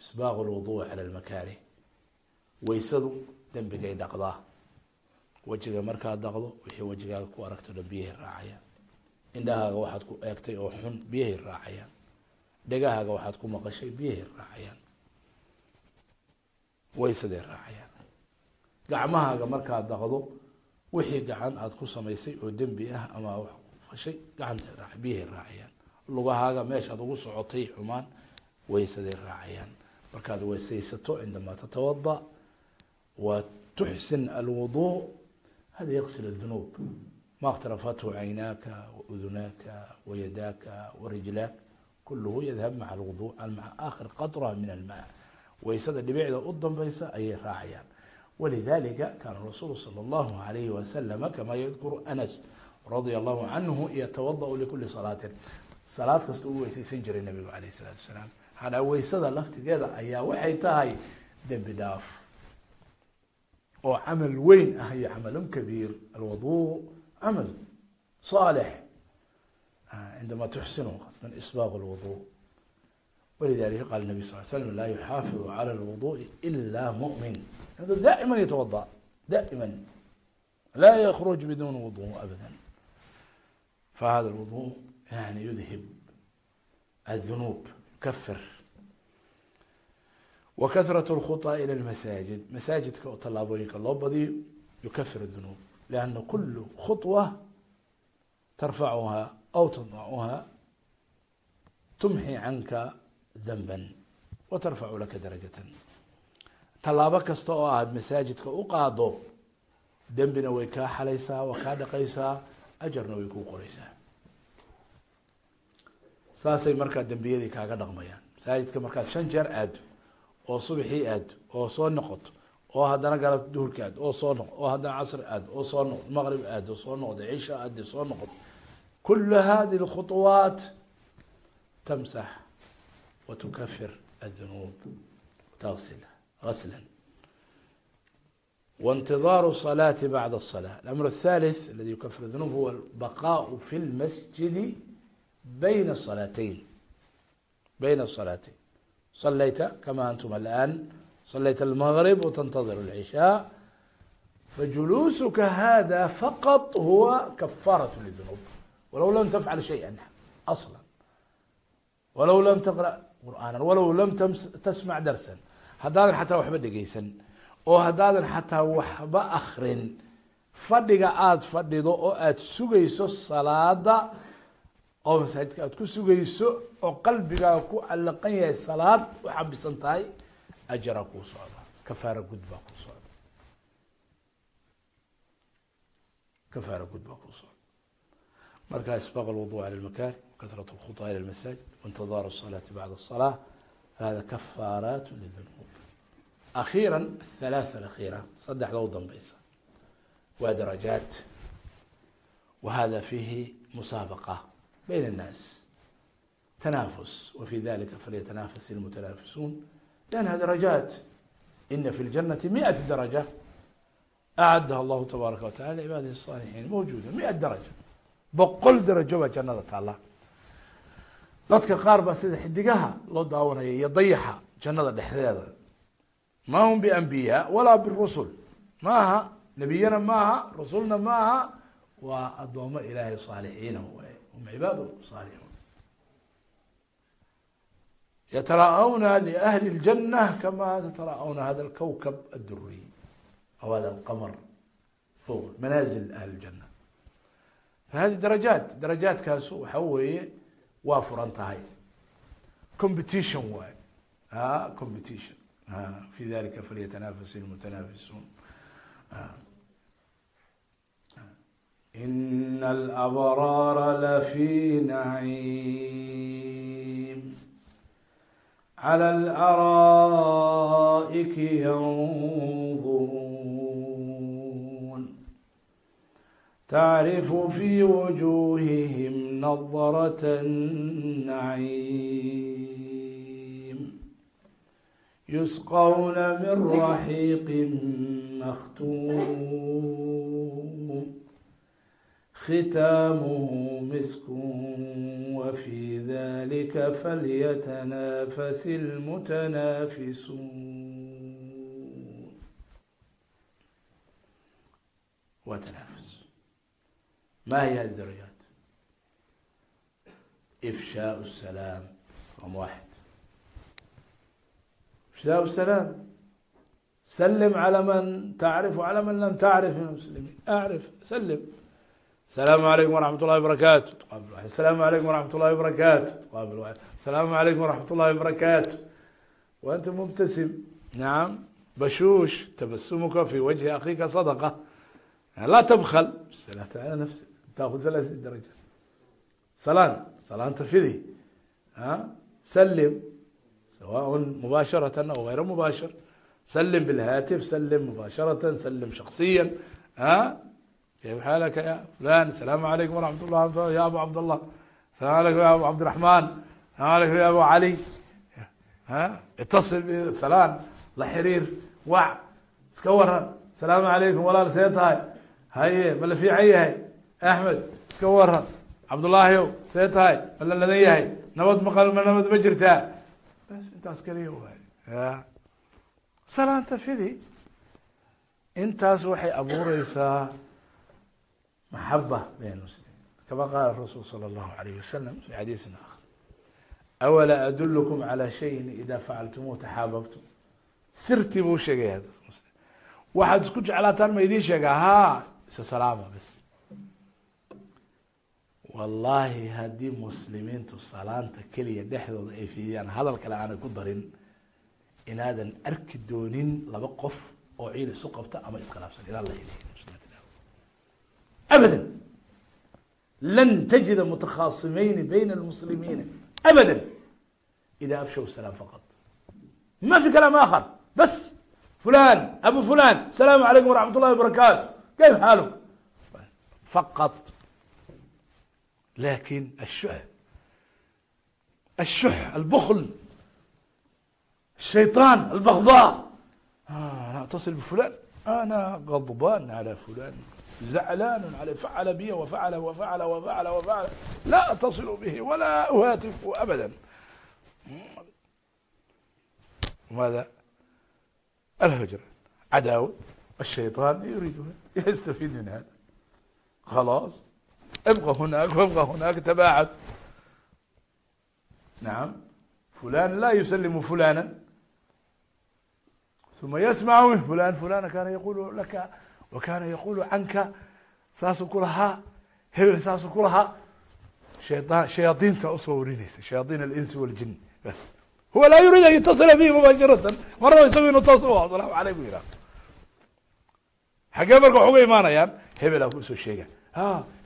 isbaaq lwudu cala lmakaarih waysadu dembigay dhaqdaa wejiga markaad dhaqdo wixii wejigaaga ku aragto dhan biyahay raacayaan. Indhahaaga waxaad ku eegtay oo xun biyahay raacayaan. Dhegahaaga waxaad ku maqashay biyahay raacayaan. Waysaday raacayaan. Gacmahaaga markaad dhaqdo wixii gacan aada ku samaysay oo dembi ah ama wax fashay gacanta raa biyahay raacayaan. Lugahaaga meeshaad ugu socotay xumaan waysaday raacayaan. Markaad weysaysato cindamaa tatawada wa tuxsin alwudu hada yaqsil الذunuub ma اkhtarafathu caynaaka waudunاaka wayadaaka warijlaak kulhu yadhab maca alwudu maca akhir qaطra min alma waysada dhibicda u danbaysa ayay raacayaan walidalika kana rasuulu salى اllahu alayhi wasalama kama yadkuru anas radia allahu canhu yatawadأ likuli salaatin salaad kasta u weysaysan jiray nabigu alayh الsalaatu wasalaam hadhaa weysada laftigeeda ayaa waxay tahay dembi dhaaf oo camal weyn ah iyo camal kabiir alwudu camal صaalح عندما تحسنه خاصة إسباغ الوضوء ولذلك قال النبي صلى الله عليه وسلم لا يحافظ على الوضوء إلا مؤمن هذا دائما يتوضأ دائما لا يخرج بدون وضوء أبدا فهذا الوضوء يعني يذهب الذنوب يكفر وكثرة الخطى إلى المساجد مساجدك oo tallaabooyinka loo badiyo يكفر الذنوب لأن كل خطوة ترفعها أو تضعها تمحي عنك ذنبا وترفع لك درجة tallaabo kasta oo aad masaajidka u qaado dembina way kaa xalaysaa waa kaa dhaqaysaa ajarna way kuu qoraysaa saasay markaa dembiyadii kaaga dhaqmayaan masaajidka markaad shan jeer aado oo subaxii aado oo soo noqoto oo haddana galab duhurka aad oo soo noqo oo haddana casr aad oo soo noqdo maqrib aado soo noqdo cisha aad soo noqoto kul hadi اkhuطwaat tamsax watukafir adunuub tasil asla wاntidaaru الصalaati bacda الصlاة alamr الthalith aladi yukafir dunuub huwa baqaء fi اlmasjidi bayna salaateyn bayna salaateyn صليت كما أنتم الآن صليت المغرب وتنتظر العشاء فجلوسك هذا فقط هو كفارة للذنوب ولو لم تفعل شيئا أصلا ولو لم تقرأ qur'aanan walow lam tasmac darsan haddaadan xataa waxba dhegeysan oo haddaadan xataa waxba akrin fadhiga aada fadhido oo aada sugayso salaada oo masaajidka aada ku sugayso oo qalbigaa ku callaqan yahay salaad waxaa bisan tahay ajaraa kuu socda kafaara gud baa kuu socda. Kafaara gud baa kuu socda. Marka isbaaq alwudu cala almakaari wakatrat lkhutaa ila almasaajid waintidaaru asalaati bacda asalaa fahada kafaaraat lidunuub akhiira athalaatha alakhiira saddexda u danbaysa. Waa darajaat wa hada fiihi musaabaqa bayna annaas تنافس وفي ذلك فليتنافس المتنافسون لأنها درجات إن في الجنة مئة درجة أعدها الله تبارك وتعالى لعباده الصالحين موجودة مئة درجة boqol darajo baa jannada taalla dadka qaar baa sida xidigaha loo daawanaya iyo dayaxa jannada dhexdeeda ma hum biambiyaa walaa birusul ma aha nebiyana maaha rusulna ma aha waa addoomo ilaahay saalixiina waay hum cibaadu saalixuun يتراءون لأهل الجنة كما تتراءون هذا الكوكب الدري أو هذا القمر فوق منازل أهل الجنة فهذه درجات درجات كاسو وحوي وافران تهي كومبتيشن واي ها كومبتيشن ها في ذلك فليتنافس المتنافسون إن الأبرار لفي نعيم على الأرائك ينظرون تعرف في وجوههم نظرة النعيم يسقون من رحيق مختوم ختامه مسك وفي ذلك فليتنافس المتنافسون وتنافس ما هي هذه الدرجات إفشاء السلام رقم واحد إفشاء السلام سلم على من تعرف وعلى من لم تعرف من المسلمين أعرف سلم السلام عليكم ورحمة الله وبركاته السلام عليكم ورحمة الله وبركاته قابل واحد السلام عليكم ورحمة الله وبركاته وأنت مبتسم نعم بشوش تبسمك في وجه أخيك صدقة يعني لا تبخل لا على نفسك تأخذ ثلاثين درجة سلام سلام تفذي ها سلم سواء مباشرة أو غير مباشر سلم بالهاتف سلم مباشرة سلم شخصيا ها waxaa lk ya fulan asalaamu alaykum waraxmat ullah ya abu cabdالlah asalam alaykum ya abu cabdiraxman asalam alaykum ya abu cali itaصil bsalaan la xiriir wac iska waran asalaamu alaykum walaal see tahay haye ma la fiican yahay axmed iska waran cabdullahiow see tahay ma la nadan yahay nabad ma ma nabad ma jirtaa bas intaas keliya waay salaanta fidi intaas waxay abuureysaa bayn muslimiin kama qaala rasuul sala allahu alayh wasalam fi xadiisin aakhar. Awalaa adulukum calaa shayin ida facaltumuuh taxaababtum? Sirtii buu sheegaya waxaad isku jeclaataan ma idiin sheegaa ha isa salaama bas wallaahi haddii muslimiintu salaanta keliya dhexdooda ay fidiyaan hadal kale aanay ku darin inaadan arki doonin laba qof oo ciil isu qabta ama iskhilaafsan ilaa la heliy أبدا لن تجد متخاصمين بين المسلمين أبدا إذا أفشوا السلام فقط ما في كلام آخر بس فلان أبو فلان السلام عليكم ورحمة الله وبركاته كيف حالك فقط لكن الشح الشح البخل الشيطان البغضاء آه أنا أتصل بفلان أنا غضبان على فلان زعلان على فعل بي وفعل وفعل وفعل وفعل لا أتصل به ولا أهاتف أبدا ماذا الهجرة عداوة الشيطان يريدها يستفيد من هذا خلاص ابقى هناك وابقى هناك تباعد نعم فلان لا يسلم فلانا ثم يسمع فلان فلان كان يقول لك wakaana yaqulu canka saasuu ku lahaa hebel saasuu ku lahaa an shayaadiinta u soo warineysa shayaaiin alinsi waljin bas huwa laa yuriid an yatasila bihi mubaasharatan marnaba isagu inuu toos u asalamu alay bu yihahdo xaggee marka wax uga imaanayaan hebelaa ku soo sheega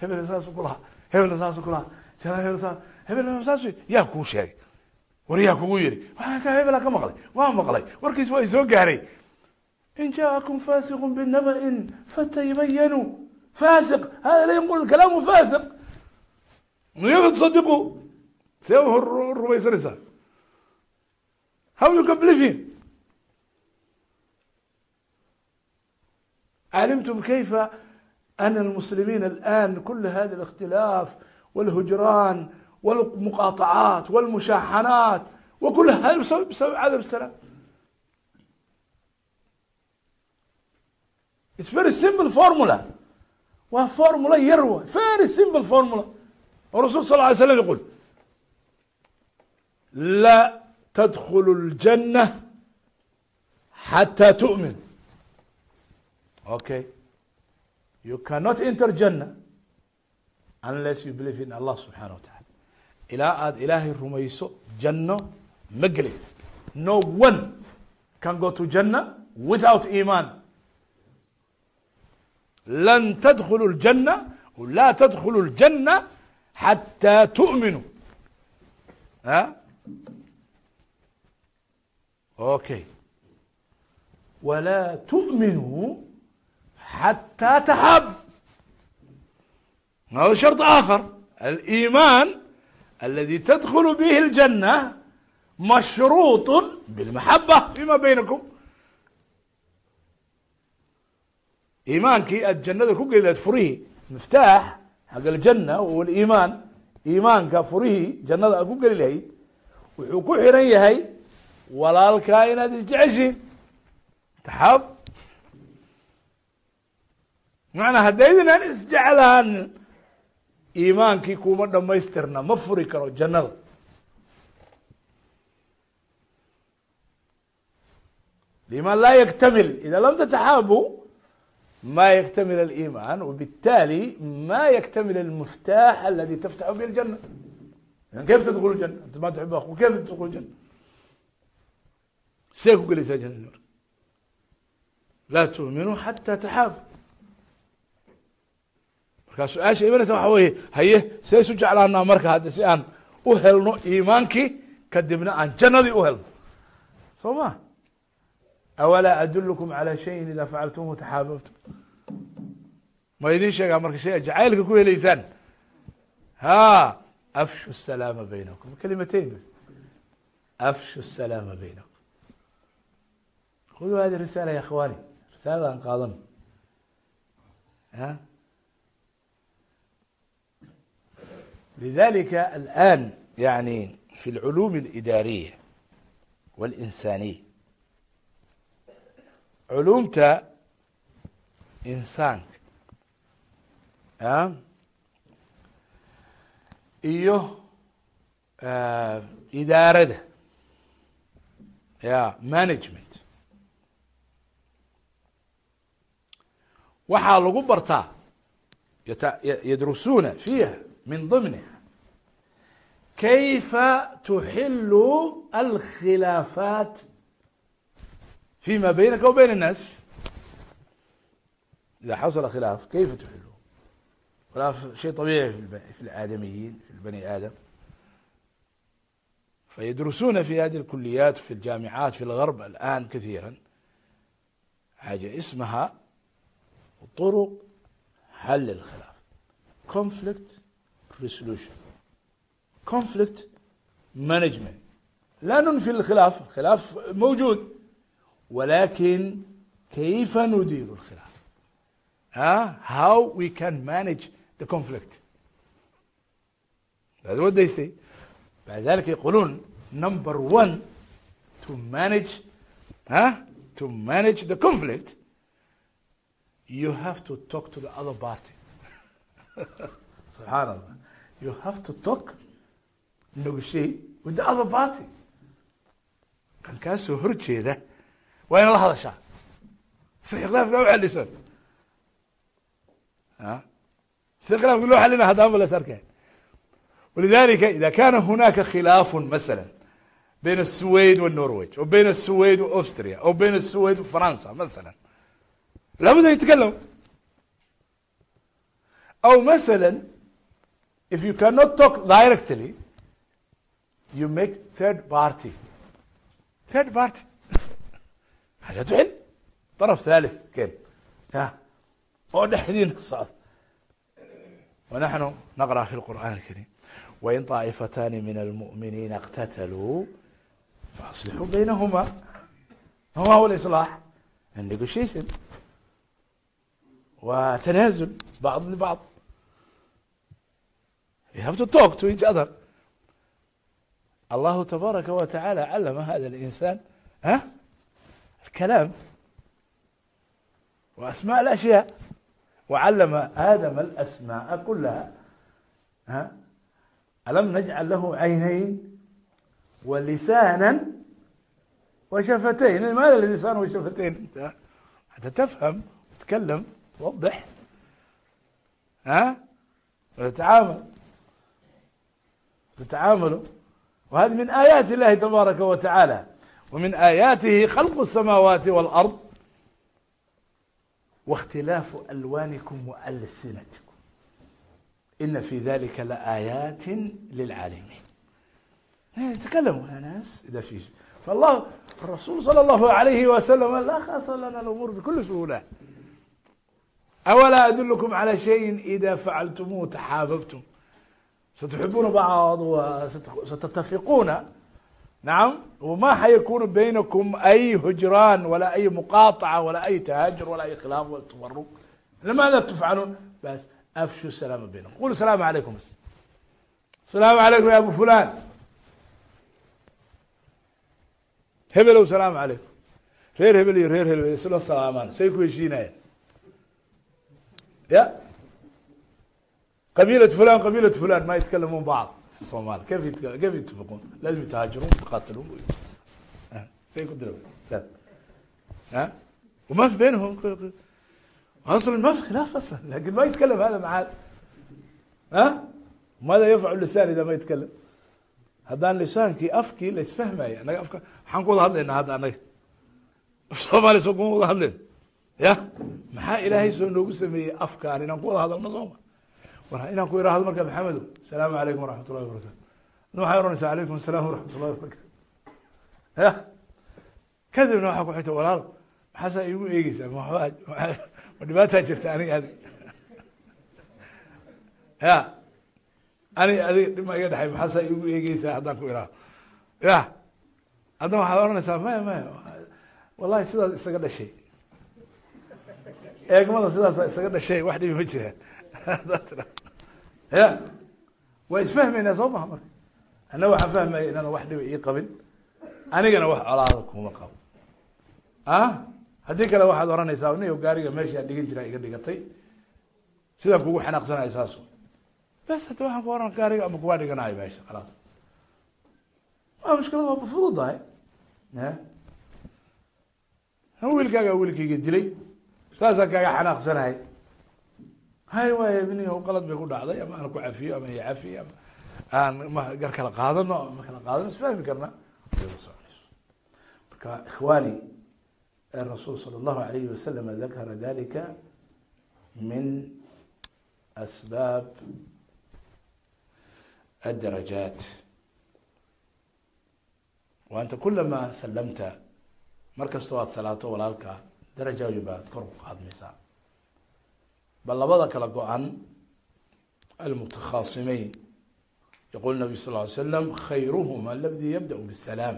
hebel saasuu ku lahaa hebelna saasuu ku lahaa hebel saas hebel saas yaa kuu sheegay war yaa kugu yiri hebelaa ka maqlay waa maqlay warkiis waa isoo gaaray إن جاءكم فاسق بنبأ فتبينوا فاسق هذا لا ينقل الكلام فاسق كيف تصدقوا سيوه الرويس رسال How you علمتم كيف أن المسلمين الآن كل هذا الاختلاف والهجران والمقاطعات والمشاحنات وكل هذا بسبب عدم السلام its very simple formula. Waa formula yar w very simple formula. O rasul sal ly slm yqul laa tadkulu اljanة xatى tu'min. Okay. You cannot enter janna unless you believe in allah subxanaه wa taعala ilaa aad ilaahay rumayso janno ma gelin. No one can go to janna without iman lan tdkulu اljana laa tdkulu اljana xatىa tu'minu okay walaa tu'minuu xatىa taxab hada sharط آkhar aliman aladi tdkulu bih اljana mashruuط biاlmaxaba fima baynakum iimaankii aad jannada ku geli lahayd furihii miftaax xag aljanna waliimaan iimaanka furihii jannada aad ku geli lahayd wuxuu ku xiran yahay walaalkaa inaad isjeceshiin. Taxaab. Macnaa haddaydinaan isjeclaan iimaankii kuma dhamaystirna ma furi karo jannada. Liimaan laa yaktamil. Ida lam tataxaabu ma yktamil اiman wbitali ma yktamil اlmftaax aladi tftax bi اljana kayf tdul jana antma tib kayf tdul jana see ku gelaysaa janada marka laa tuminuu xata taxaabu markaa su'aasha imanaysa waxa weye haye see isu jeclaanaa marka hadde si aan u helno imaankii kadibna aan janadii uhelno soo ma awalaa adulkum calى shayin ida facaltumuhu taxaababtum ma idin sheegaa marka shay jacaylka ku heleysaan ha afshu الsalaama baynakum kalimateyn bas afshu الsalaama baynakum khuduu hadi risaala ya akhwani risaalada aan qaadano a lidalika alآn yani fi اlculuum اlإdaariya wاlinsaniya culumta insaanka iyo eh, idaarada ya? Management. Waxaa lagu bartaa yadrusuuna fiiha min ضimniha kayfa tuxilu alkhilaafaat فيma بynka وبyn الناس إdا xصل khلاaf kيf تحil khلاaf شhay طبيعي في الآadamiyin في بني آdم فيdرسوna في hذه الكلyات في الجامعات في الغرب الآن كثيرا حاجة اسمها طرق حل الخلاف conflict resolution conflict management لا ننفي الkhلاaf الkhلاaf موجود ولكن كيف ندير الخلاف ها how we can manage the conflict That's what they say بعد ذلك يقولون number one to manage ها to manage the conflict you have to talk to the other party (laughs) سبحان الله you have to talk negotiate with the other party kan kaa soo hor jeeda waa ina la hadashaa si khilaafka u xalisan ها si khilaafka loo xalina haddaba la sarkeen ولذلك إذا كان هناك خلاف مثلا بين السويد والنرويج أو بين السويد وأستريا أو بين السويد وفرنسا مثلا لابد أن يتكلموا أو مثلا if you cannot talk directly you make third party third party حاجة تحل طرف ثالث كان ها oo dhexdiina socda ونحن نقرأ في القرآن الكريم وإن طائفتان من المؤمنين اقتتلوا فأصلحوا بينهما هو هو الإصلاح النيغوشيشن وتنازل بعض لبعض You have to talk to each other الله تبارك وتعالى علم هذا الإنسان ها كلام وأسماء الأشياء وعلم آدم الأسماء كلها ها ألم نجعل له عينين ولسانا وشفتين ماذا اللسان وشفتين أنت حتى تفهم وتتكلم توضح ها وتتعامل تتعاملوا وهذه من آيات الله تبارك وتعالى ومن آياته خلق السماوات والأرض واختلاف ألوانكم وألسنتكم إن في ذلك لآيات للعالمين تكلموا يا ناس إذا في فالله الرسول صلى الله عليه وسلم لخص لنا الأمور بكل سهولة أولا أدلكم على شيء إذا فعلتموه تحاببتم ستحبون بعض وستتفقون نعم وما حيكون بينكم أي هجران ولا أي مقاطعة ولا أي تهاجر ولا أي خلاف ولا تفرق لماذا تفعلون بس أفشوا السلام بينكم قولوا السلام عليكم بس السلام عليكم يا أبو فلان hebelo السلام عليكم reer hebel iyo reer hebel isla salaamaan say ku heshiinayaan ya qabiilaة fulan qabiilaة fulan الصومال كيف يتق... كيف يتفقون؟ لازم يتهاجرون ويتقاتلون سيكون دلوقتي ها وما في بينهم اصلا ما في خلاف اصلا لكن ما يتكلم هذا مع هذا ها ماذا يفعل اللسان اذا ما يتكلم؟ haddaan lisaankii afkii la isfahmaya anaga afka maxaan ku wada hadlaynaa hadda anaga af soomaaliya soo kuma wada hadlayn ya? Maxaa ilaahay soo noogu sameeyey afkaan inaan ku wada hadalno sooma inaan ku irahdo marka maxamedo asalaamu calaykum waraxmat ullahi wabarakatu waxay oranaysaa calaykum asalaam waraxmat ullahi wabarakatu ya kadibna waxaa ku xigta walaal. Maxaasaa iigu eegeysaa ma ma dhibaataa jirta aniga adig. Ya ani adig dhima iga dhexay. Maxaasaa igu eegeysaa haddaan ku iraado ya haddana waxaad oranaysaa maya maya wallahi sidaas isaga dhashay. Eegmada sidaasa isaga dhashay wax dhibi ma jiraan (laughs) ya. Waa isfahmaynaa soo maha marka. Anna waxaan fahmaya inaan wax dhiba ii qabin. Anigana wax colaada kuma qabo. A haddii kale waxaad oranaysaa niyo gaariga meeshaa dhigan jiraa iga dhigatay. Sidaan kugu xanaaqsanayo saas bes hadda waxaan ku oran gaariga ama kuwaa dhiganayo meesha khalaas. Waa mushkilad waa fududahay wiilkaaga wiilkayga dilay. Saasaan kaaga xanaaqsanahay hay waay nin qalad bay ku dhacday ama aan ku cafiyo ama cafiy ama aan mar kala qaadano ma kala qaadano isfahmi karna. Marka ikhwani rasul sala allahu alayhi wasalam dakara dalika min asbaab الdarajaat wa anta kulama salamta aad salaato walaalka daraja kor ku qaadmaysaa bal labada kala go-an almutakhaasimeyn. Yaqul nabiy sal ly slam khayruhuma aladi yabda bisalaam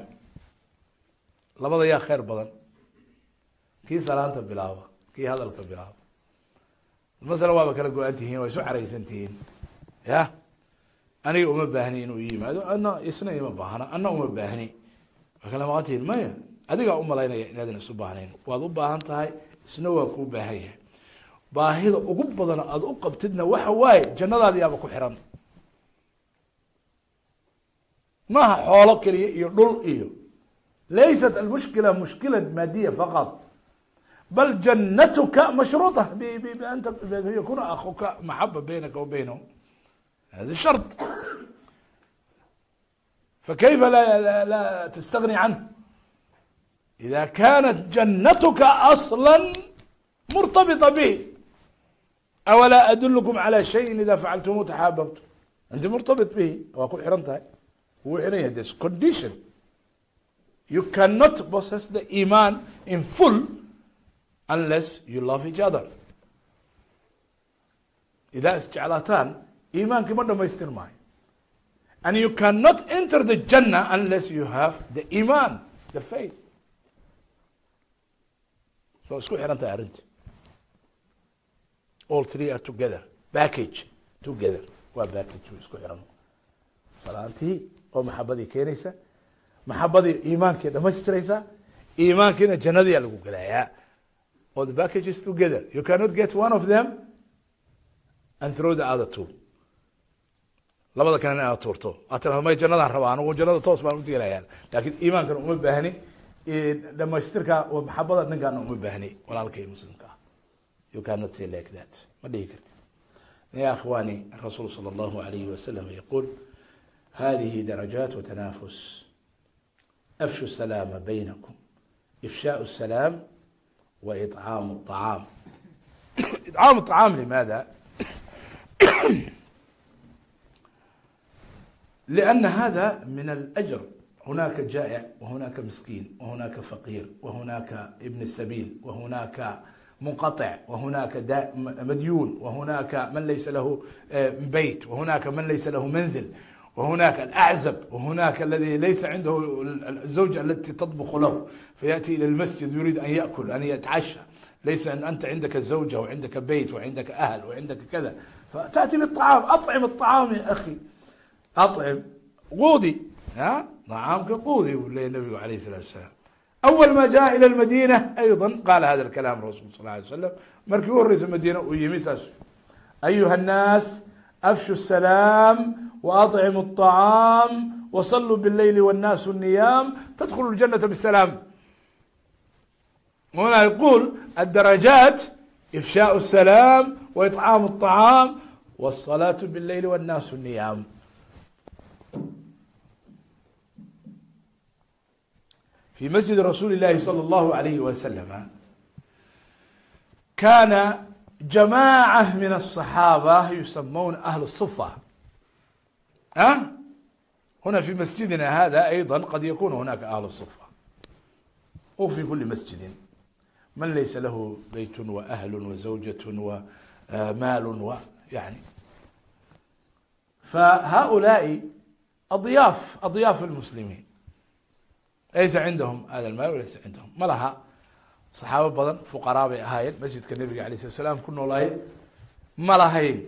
labada yaa khayr badan. Kii salaanta bilaaba kii hadalka bilaaba. Masala waaba kala go-an tihiin waa isu caraysan tihiin aniga uma baahni inuu i yimaado. Ana isna ima baahna ana uma baahni. Waa kala maqan tihiin maya. Adigaa u malaynaya inaadan isu baahnayn. Waad u baahan tahay isna waa kuu baahan yahay baahida ugu badan aada u qabtidna waxa waaye jannadaadi yaaba ku xiran. Maaha xoolo keliya iyo dhul iyo. Laysat almushkila mushkila maadiya faqad bal janatuka mashruuطa ban yakuna akuka maxaba baynaka wa baynahum shart. Fakayfa la la tastagni canه ida kanat janatuka asla murtabita bih awalaa adulkm calى shayi ida facaltmu taxaababtu anti murtabit bihi waa ku xiran tahay wuu xiran yahay this condition. You cannot possess the iman in full unless you love each other. idaa isjeclaataan iimaankii ma dhamaystir maayo and you cannot enter the janna unless you have the iman the faith. So isku xiran tahay arrinti all three are together. Package together. Waa package isku xiran salaantii oo maxabadii keenaysa maxabadii iimaankii dhamaystiraysa iimaankiina jannadiyaa lagu gelayaa or the package is together. You cannot get one of them and throw the other two. Labada kalena inaad tuurto. Aad tirahdo may jannadaan rabaa? Anigu jannada toos baan ugelayaan laakin iimaankana uma baahni. Dhamaystirka maxabada ninkaana uma baahni. Walaalkay muslimka. ah you cannot say like that. Ma dhihi karti ya akhwani rasuul salى اllahu alayhi wasalam yaqul hadihi darajaat watanafus afshu salaama baynakum. Ifshaء الsalaam waicaamu الطacaam (coughs) icaamu الطacaam limaada لأn (coughs) hada min اlأjr hunaka jaa'ic wahunaka miskiin wahunaka faqiir wahunaka ibn sabiil wahunaka منقطع وهناك مديون وهناك من ليس له بيت وهناك من ليس له منزل وهناك الأعزب وهناك الذي ليس عنده الزوجة التي تطبخ له فيأتي إلى المسجد يريد أن يأكل أن يتعشى ليس أن أنت عندك الزوجة وعندك بيت وعندك أهل وعندك كذا فتأتي بالطعام أطعم الطعام يا أخي أطعم قوضي ها طعامك قوضي ولا عليه الصلاة والسلام أول ma jaء ilى اmadinة أيضا qal hada اكلام rasul sl ه lيه slm markii u horeysa madine uu yimi saas أyuha الناas afshu السلاam وأطcimu الطعاam وصlوu bالlayl والناas النyam تdkل الجنة bالسلاam هna yqul الdرجاaت ifshاء السلاam وإطcاam الطعاam والصلاaة bالlayl والناas النyam في مسجد رسول الله صلى الله عليه وسلم كان جماعة من الصحابة يسمون أهل الصفة هنا في مسجدنا هذا أيضا قد يكون هناك أهل الصفة وفي كل مسجد من ليس له بيت وأهل وزوجة ومال ويعني فهؤلاء أضyاف أضياف المسلمين laysa cindahum hada maal walaysa cindahum ma laha saxaabo badan fuqaraa bay ahaayeen masjidka nabiga alay slat slaam ku noolaayeen ma lahayn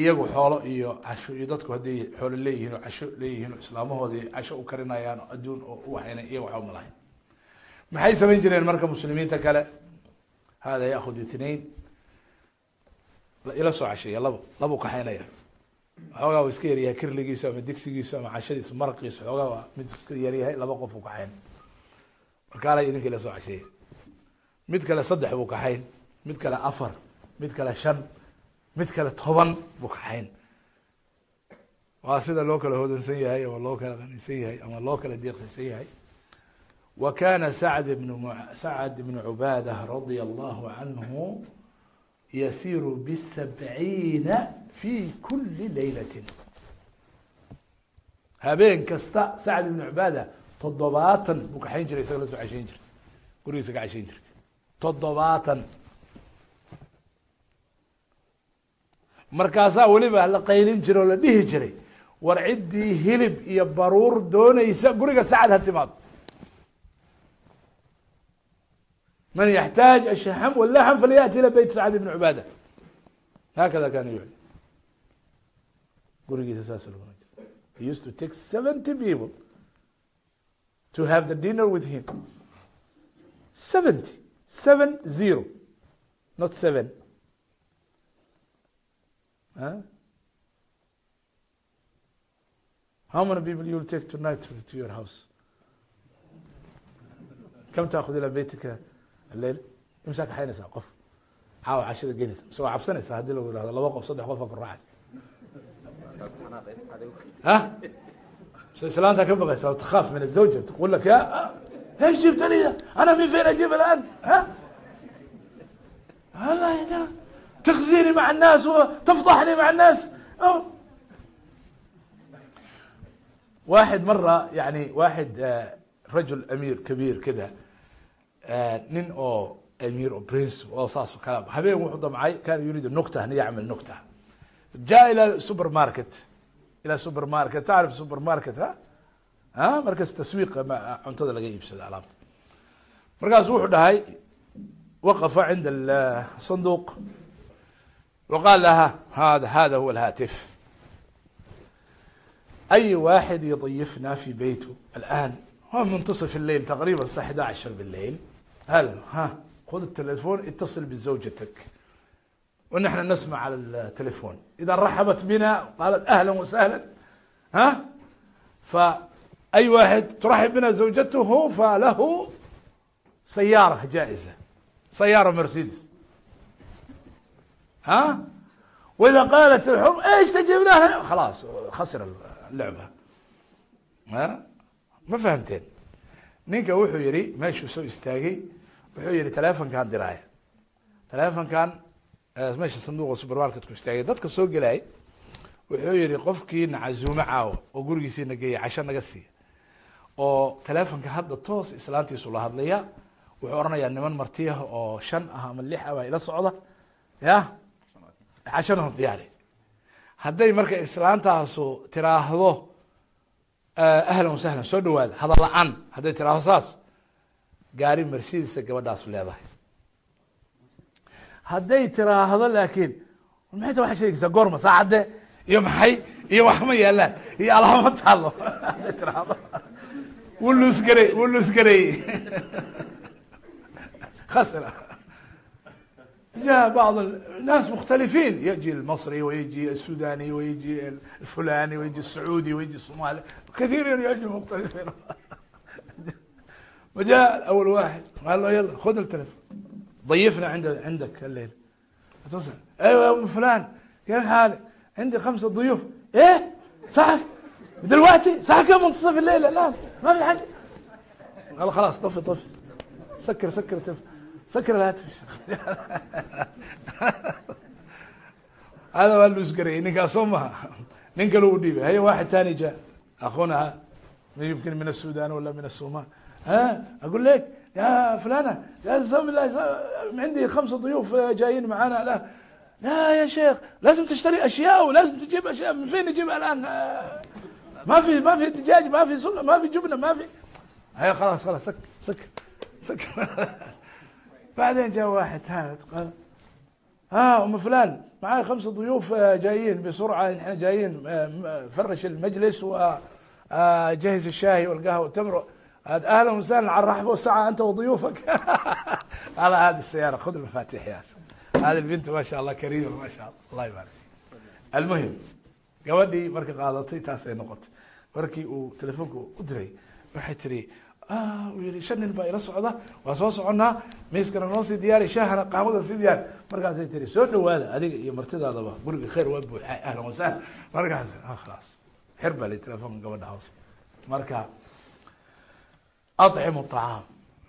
iyagu xoolo iyo casho iyo dadku hadday xoolo leeyihiin oo casho leeyihiin oo islaamahoodii casho u karinayaan oo adduun oo uwaxayna iyagu waxba ma lahayn maxay samayn jireen marka muslimiinta kale hada yaakhud itnain ila soo casheeya labo laba kaxaynaya xoogaa u iska yaryahay kirligiisu ama digsigiisu ama cashadiisu maraqiisu xoogaa waa mid iska yaryahay laba qof uu kaxayn markaala idinka ila soo casheeya mid kale saddex buu kaxayn mid kale afar mid kale shan mid kale toban buu kaxayn waa sida loo kala hodansan yahay ama loo kala qanisan yahay ama loo kala deeqsisan yahay. Wa kana sacd bn sacd bn cubadah radia allahu canhu yasiru bisabciina fi kuli leylati habeen kasta sacd ibn cubaada toddobaatan buu kaxayn jiray isaga la soo cashayn jirtay gurigiisa ka cashayn jirtay toddobaatan markaasaa weliba la qaylin jiray oo la dhihi jiray war ciddii hilib iyo baruur doonaysa guriga sacad ha timaado mن yحtaaج الشhxm wlxm falyأti ilى beyt سacd بn cubاadة hakada kana yucli gurigiisa saas loguma he used to take seventy people to have the dinner with him. Seventy. Seven zero. Not seven. How many people youll take tonight to your house? كم تأخذ ilى beytka haleel imsaa kaxaynaysaa qof. Caawa cashada gelinaysa mise waa cabsanaysaa haddii lagu ihahdo laba qof saddex qofa faraacay ha? Mise islaanta ka baqaysaa takhaaf ah, min azawja taqul lak ya ايش جبت لي انا من فين اجيب الان ها والله تخزيني مع الناس وتفضحني مع الناس أو. واحد مرة يعني واحد رجل امير كبير كده Eh, nin oo amir o prince oo saasoo kale habeen wuxuu damcay kana yurid nocta yacmil nocta ja ila supermarket. Ila supermarket. Taarif supermarket markas taswiiqa cuntada laga iibsado alaabta. Markaasu wuxuu dhahay waqafa cinda sanduuq. Waqaal laha hada hada huwa alhatif ay waaxid yudayifna fi beytu alan waa muntasif allail taqriban sa xda cashar bilail هلا ها خذ التليفون اتصل بزوجتك ونحن نسمع على التليفون إذا رحبت بنا قالت أهلا وسهلا ها فأي واحد ترحب بنا زوجته فله سيارة جائزة سيارة مرسيدس ها وإذا قالت الحر إيش تجيب لها خلاص خسر اللعبة ها ما فهمتين ninka wuxuu yidhi meeshuu soo istaagay wuxuu yihi telefonkan diraaya telefonkan meesha sanduuqa supermarketku istaagay dadka soo gelay wuxuu yihi qofkii nacazuume caawo oo gurigiisii na geeya casho naga siiya oo telefonka hadda toos islaantiisu la hadlaya wuxuu odhanayaa niman martiyaha oo shan ah ama lix ah ila socda. Ya cashana diyaari. Hadday marka islaantaasu tiraahdo ahlan wasahlan soo dhawaada hadal la'aan hadday tiraahdo saas gaari marshadiisa gabadhaasu leedahay. Hadday tiraahdo laakiin maay ta waa goorma saacadde? Iyo maxay? Iyo waxma yaalaan? Iyo alaama taalo (laughs) haday tiraahdo. Wuu luusgarey khasra جاء بعض الناس مختلفين يجي المصري ويجي السوداني ويجي الفلاني ويجي السعودي ويجي الصومالي كثير يجي مختلفين وجاء أول واحد قال له يلا خذ التليفون ضيفنا عند عندك الليلة اتصل أيوة يا أم فلان كيف حالك؟ عندي خمسة ضيوف إيه؟ صح دلوقتي صح كم منتصف الليل الآن ما في حد قال خلاص طفي طفي سكر سكر طفي سكر الهاتف هذا waa lus garay ninkaas soo maha ninka lagu dhiibay haya واحد تاني جاء أخونا يمكن من السودان ولا من الصومال اقول لك يا فلانه قسم بالله عندي خمسه ضيوف جايين معانا لا لا يا شيخ لازم تشتري اشياء ولازم تجيب اشياء من فين نجيبها الان ما في ما في دجاج ما في سلة ما في جبنه ما في هيا خلاص خلاص سك سك سك بعدين جاء واحد ثالث قال ها ام فلان معاي خمسه ضيوف جايين بسرعه احنا جايين فرش المجلس وجهز الشاي والقهوه والتمر ad ahla wasahlan caraxbo saca anta waduyuufak ala hadi siyaara khud mafatixyaas hada bintu ma sha allah karima ma sha alla allah ibaarak almuhim gabadhii marka qaadatay taasay noqotay markii uu telefoonka u diray waxay tiri u yii shan nin baa ila socda waa soo soconaa miiskana noo sii diyaari shaahana qaamada sii diyaari markaasay tiri soo dhawaada adiga iyo martidaadaba guriga kheyr waa buuxay ahlan wasahlan markaas khalaas xir baa li telefoonka gabadha hoos marka أطعم الطعام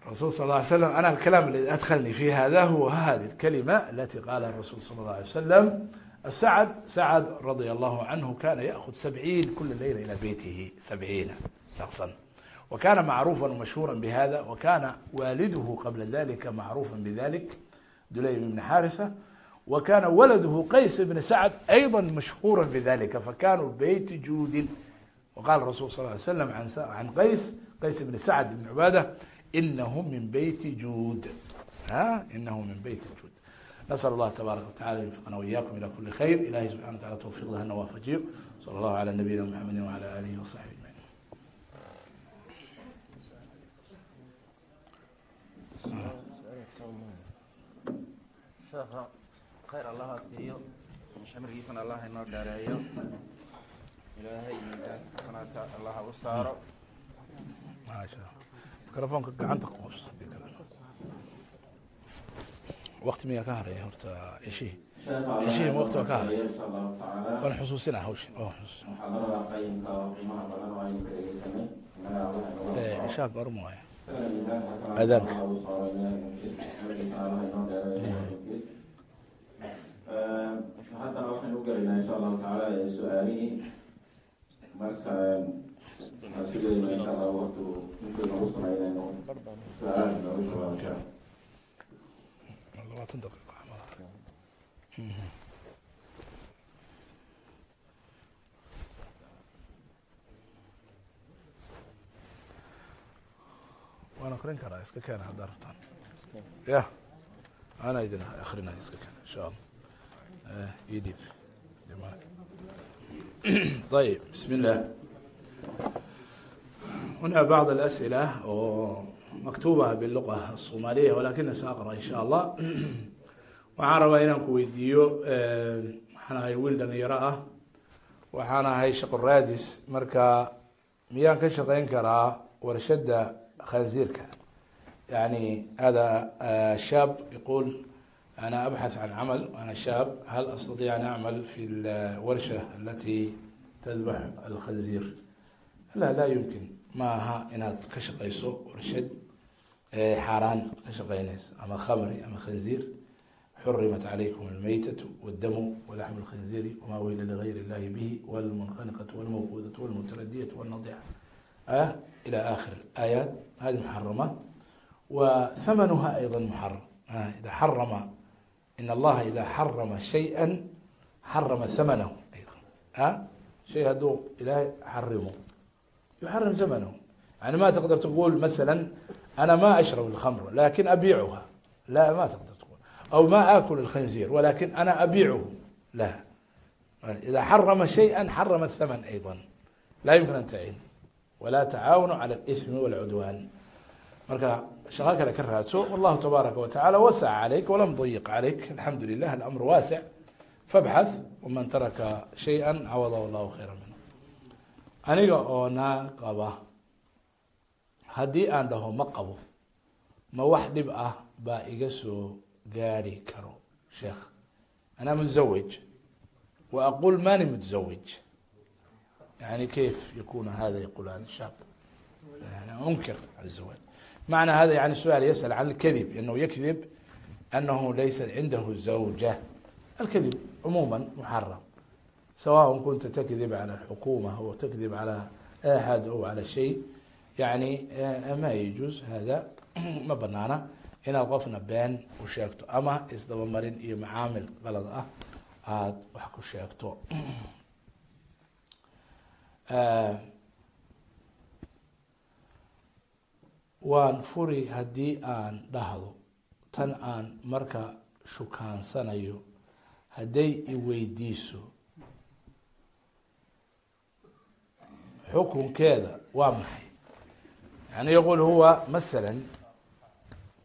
الرسول صلى الله عليه وسلم أنا الكلام الذي أدخلني في هذا هو هذه الكلمة التي قالها الرسول صلى الله عليه وسلم سعد سعد رضي الله عنه كان يأخذ سبعين كل ليلة إلى بيته سبعين شخصا وكان معروفا ومشهورا بهذا وكان والده قبل ذلك معروفا بذلك دليم بن حارثة وكان ولده قيس بن سعد أيضا مشهورا بذلك فكانوا بيت جود وقال الرسول صلى الله عليه وسلم عن عن قيس qays bn sacd بn cubaadah inahu min beyti juud inahu min beyti juud nasأl اllah tabaaraka wataala yunfiqna وiyakum ilى kuli khayr ilahay subxana wa taala tawfiqda hana waafajiyo slى اllahu عalى nabiyina mxamedi وعlى alihi وصaxbi aجmaعin
sheekha khayr allaha siiyo shamrigiisana allah inoo dheereeyo ilaahay miisaanka xasanaadka allaha u saaro
maasha mikrofoonka gacanta qoobs haddii kale. Wakti miyaa ka haraya horta ceshihii ceshihii ma wakti waa ka haray
insha allahu tacaala
waan xusuusina hawshi waan xusuus
muxaadarada qayimka oo qiimaha badan oo aynu ka dhegeysanay inaga allah inooga anfaco.
cishaha goorma
xasanaadka
Aadaanka.
Haddana waxaynu u gelaynaa insha allahu tacaala su'aalihii marka sugayna insha allah waqtigu intuu nagu sunaynayno su'aalaha inooga jawaabo insha allah
labaatan daqiiqo camal ah. waan akrin karaa iska keena haddaa rabtaan ya ana idin akrinaya iska keena insha allah. Eh, ii dhiib Jamal. طيب بسم الله هنا بعض الأسئلة مكتوبة باللغة الصومالية ولكن سأقرأ إن شاء الله waxaan rabaa inaan ku weydiiyo waxaan ahay wiil dhalinyaro ah waxaan ahay shaqo raadis marka miyaan ka shaqeyn karaa warshada khanziirka yani hada shaab yaqul أنا أبحث عن عمل وأنا شاب هل أستطيع أن أعمل في الورشة التي تذبح الخنزير لا لا يمكن maaha inaad ka shaqayso warshad xaaraan ka shaqeynaysa ama khamri ama khanziir xurimat calaykum almaytatu wاdamu walaxmu اlkhanziiri wama wila ligayr اllahi bihi wاlmunkhaniqatu wاlmawqudatu wاlmutaradiyatu wاlnadixa ilى akhir aayaat hadi muxarama وثمنها أيضا محرم إذا حرم إن الله إذا حرم شيئا حرم ثمنه أيضا ها شيء هدو إلهي حرمه يحرم زمنه يعني ما تقدر تقول مثلا أنا ما أشرب الخمر لكن أبيعها لا ما تقدر تقول أو ما آكل الخنزير ولكن أنا أبيعه لا إذا حرم شيئا حرم الثمن أيضا لا يمكن أن تعين ولا تعاونوا على الإثم والعدوان marka shaqo kale ka raadso wallahu tabaaraka watacaala wasaca calayk walam dayiq calayk alxamdu lilah alamru waasic fabxath waman taraka shay-a cawadahu allahu aniga oo naa qaba haddii aan dhaho ma qabo ma wax dhib ah baa iga soo gaari karo sheekh. Anaa mutزawaj wa aqul mani mutزawaj yani kayf yakun hada yaqul hada shab unkir الزawaj maعna hada yani sual ysأl can اkdib inahu yakdib anahu laysa cindah zawja. Alkadib cumuma muxaram سواء كنت تكذب على الحكومة أو تكذب على أحد أو على شيء يعني ما يجوز هذا ما بنانا هنا qofna been u sheegto ama isdabamarin iyo macaamil qalad ah aada wax ku sheegto waan furi haddii aan dhahdo tan aan marka shukaansanayo hadday iweydiiso xukunkeeda waa maxay? Yani yaqul huwa masala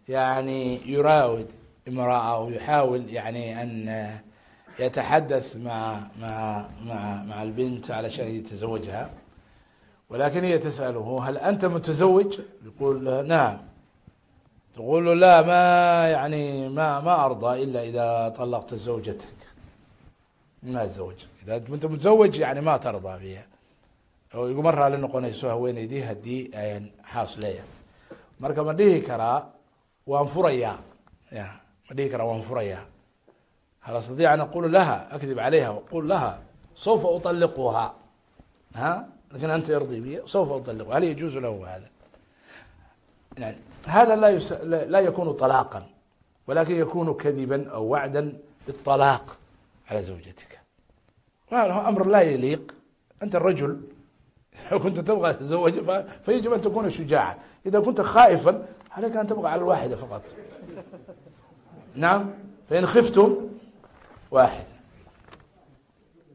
yani yurawid imraa o yuxaawil yani an uh, yataxadath maa maa maa maca albint calashan yatazawajha walakin hiya tas'alhu hal anta mutazawij yaqul uh, naam. Tqul la ma yani ma ma arضى ila ida طalqta zawjatak. Ma zawj ida anta mutazawaj yani ma tarضى biha oo iguma raali noqonayso haweeneydii haddii xaas leeyahay. Marka ma dhihi karaa waan furayaa. Ya ma dhihi karaa waan furayaa. Hal astadiic an aqul laha akdib alayha qul laha saufa ualiquha a laakiin anta yardi bi saufa ualiqha hal yajuuzu lahu hada hada la laa yakunu طalaaqa walakin yakunu kadiba aw wacda biطalaaq calى zawjatika. Amr laa yaliiq. Anta rajul كنت تبغى تتزوج فيجب أن تكون شجاعا إذا كنت خائفا عليك أن تبقى على الواحدة فقط نعم فإن خفتم واحد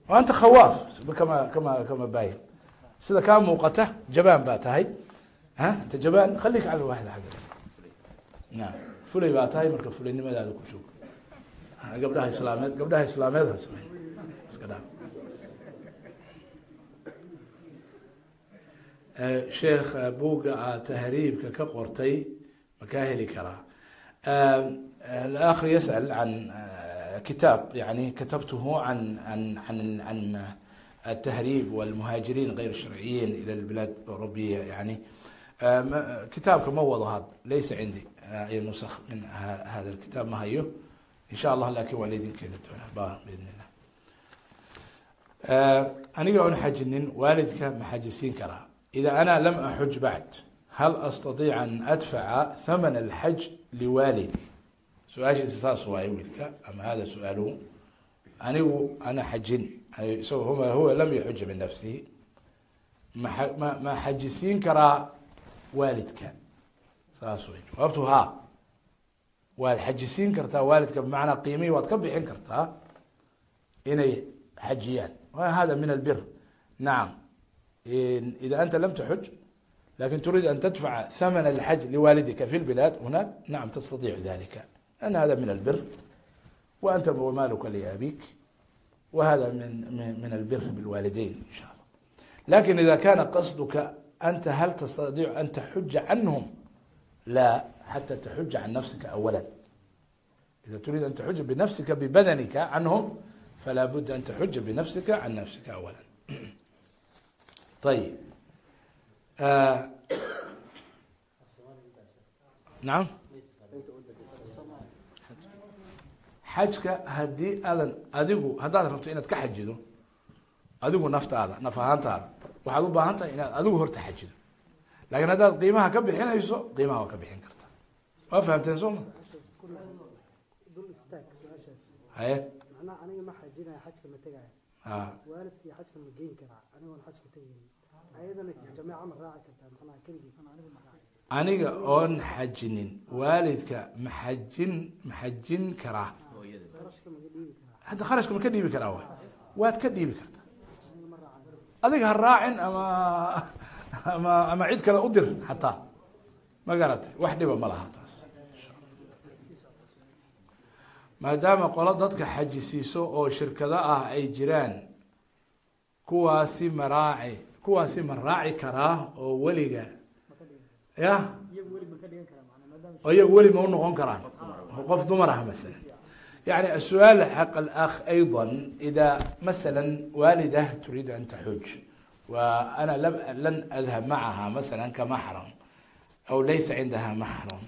وأنت خواف كما كما كما باين سيدا كان موقته جبان بات هاي ها أنت جبان خليك على الواحدة حقك نعم فلي بات هاي مركب فلي نمد هذا كشوك قبلها إسلامات قبلها إسلامات هسمين sheekha buugga aad tahriibka ka qortay makaa heli karaa. Akhi yasal can kitaab yani katabtuhu an an an an atahriib walmuhaajiriin gayr sharciyiin ila lbilaad rubiya yani kitaabka ma wado had laysa cindi nusa min hada kitaab ma hayo. In sha allah laakiin waa laydin keeni doonaa ba bidn illah aniga oon xajinin waalidka ma xajisiin karaa. إذا أنا لم أحج بعد هل أستطيع أن أدفع ثمن الحج لوالدي سؤال ساس وايويلك أما هذا سؤاله أنا أنا حجن سو هو هو لم يحج من نفسه ما ما ما حجسين كرا والدك ساس وي جوابته ها والحجسين كرتا والدك بمعنى قيمي وتكبحين كرتا إني حجيان وهذا من البر نعم إن إذا أنت لم تحج لكن تريد أن تدفع ثمن الحج لوالدك في البلاد هناك نعم تستطيع ذلك أن هذا من البر وأنت ومالك لأبيك وهذا من من البر بالوالدين إن شاء الله لكن إذا كان قصدك أنت هل تستطيع أن تحج عنهم لا حتى تحج عن نفسك أولا إذا تريد أن تحج بنفسك ببدنك عنهم فلا بد أن تحج بنفسك عن نفسك أولا ayb naam xajka haddii aadan adigu haddaad rabto inaad ka xajido adigu naftaada naf ahaantaada waxaad u baahan tahay inaad adigu horta xajido laakiin haddaad qiimaha ka bixinayso qiimaha waa ka bixin karta waa fahamteen soo ma haye a
aniga
oon xajinin waalidka ma xajin ma xajin karaa. Hadda kharashka ma ka dhiibi karaa wa waad ka dhiibi kartaa. Adiga ha raacin ama ama ama cid kale u dir xataa ma garatay wax dhiba ma laha taas. Maadaama qolo dadka xajisiiso oo shirkado ah ay jiraan kuwaasi ma raaci kuwaasi ma raaci karaa oo weliga ya? Oo weli ma unoqon karaan. Qof dumar ah masalan. Yani asu-aal xaq alakh ayda ida masala waalida turiidu an taxuj wa lan adhab macaha masala kamaxram aw laysa cindaha maxram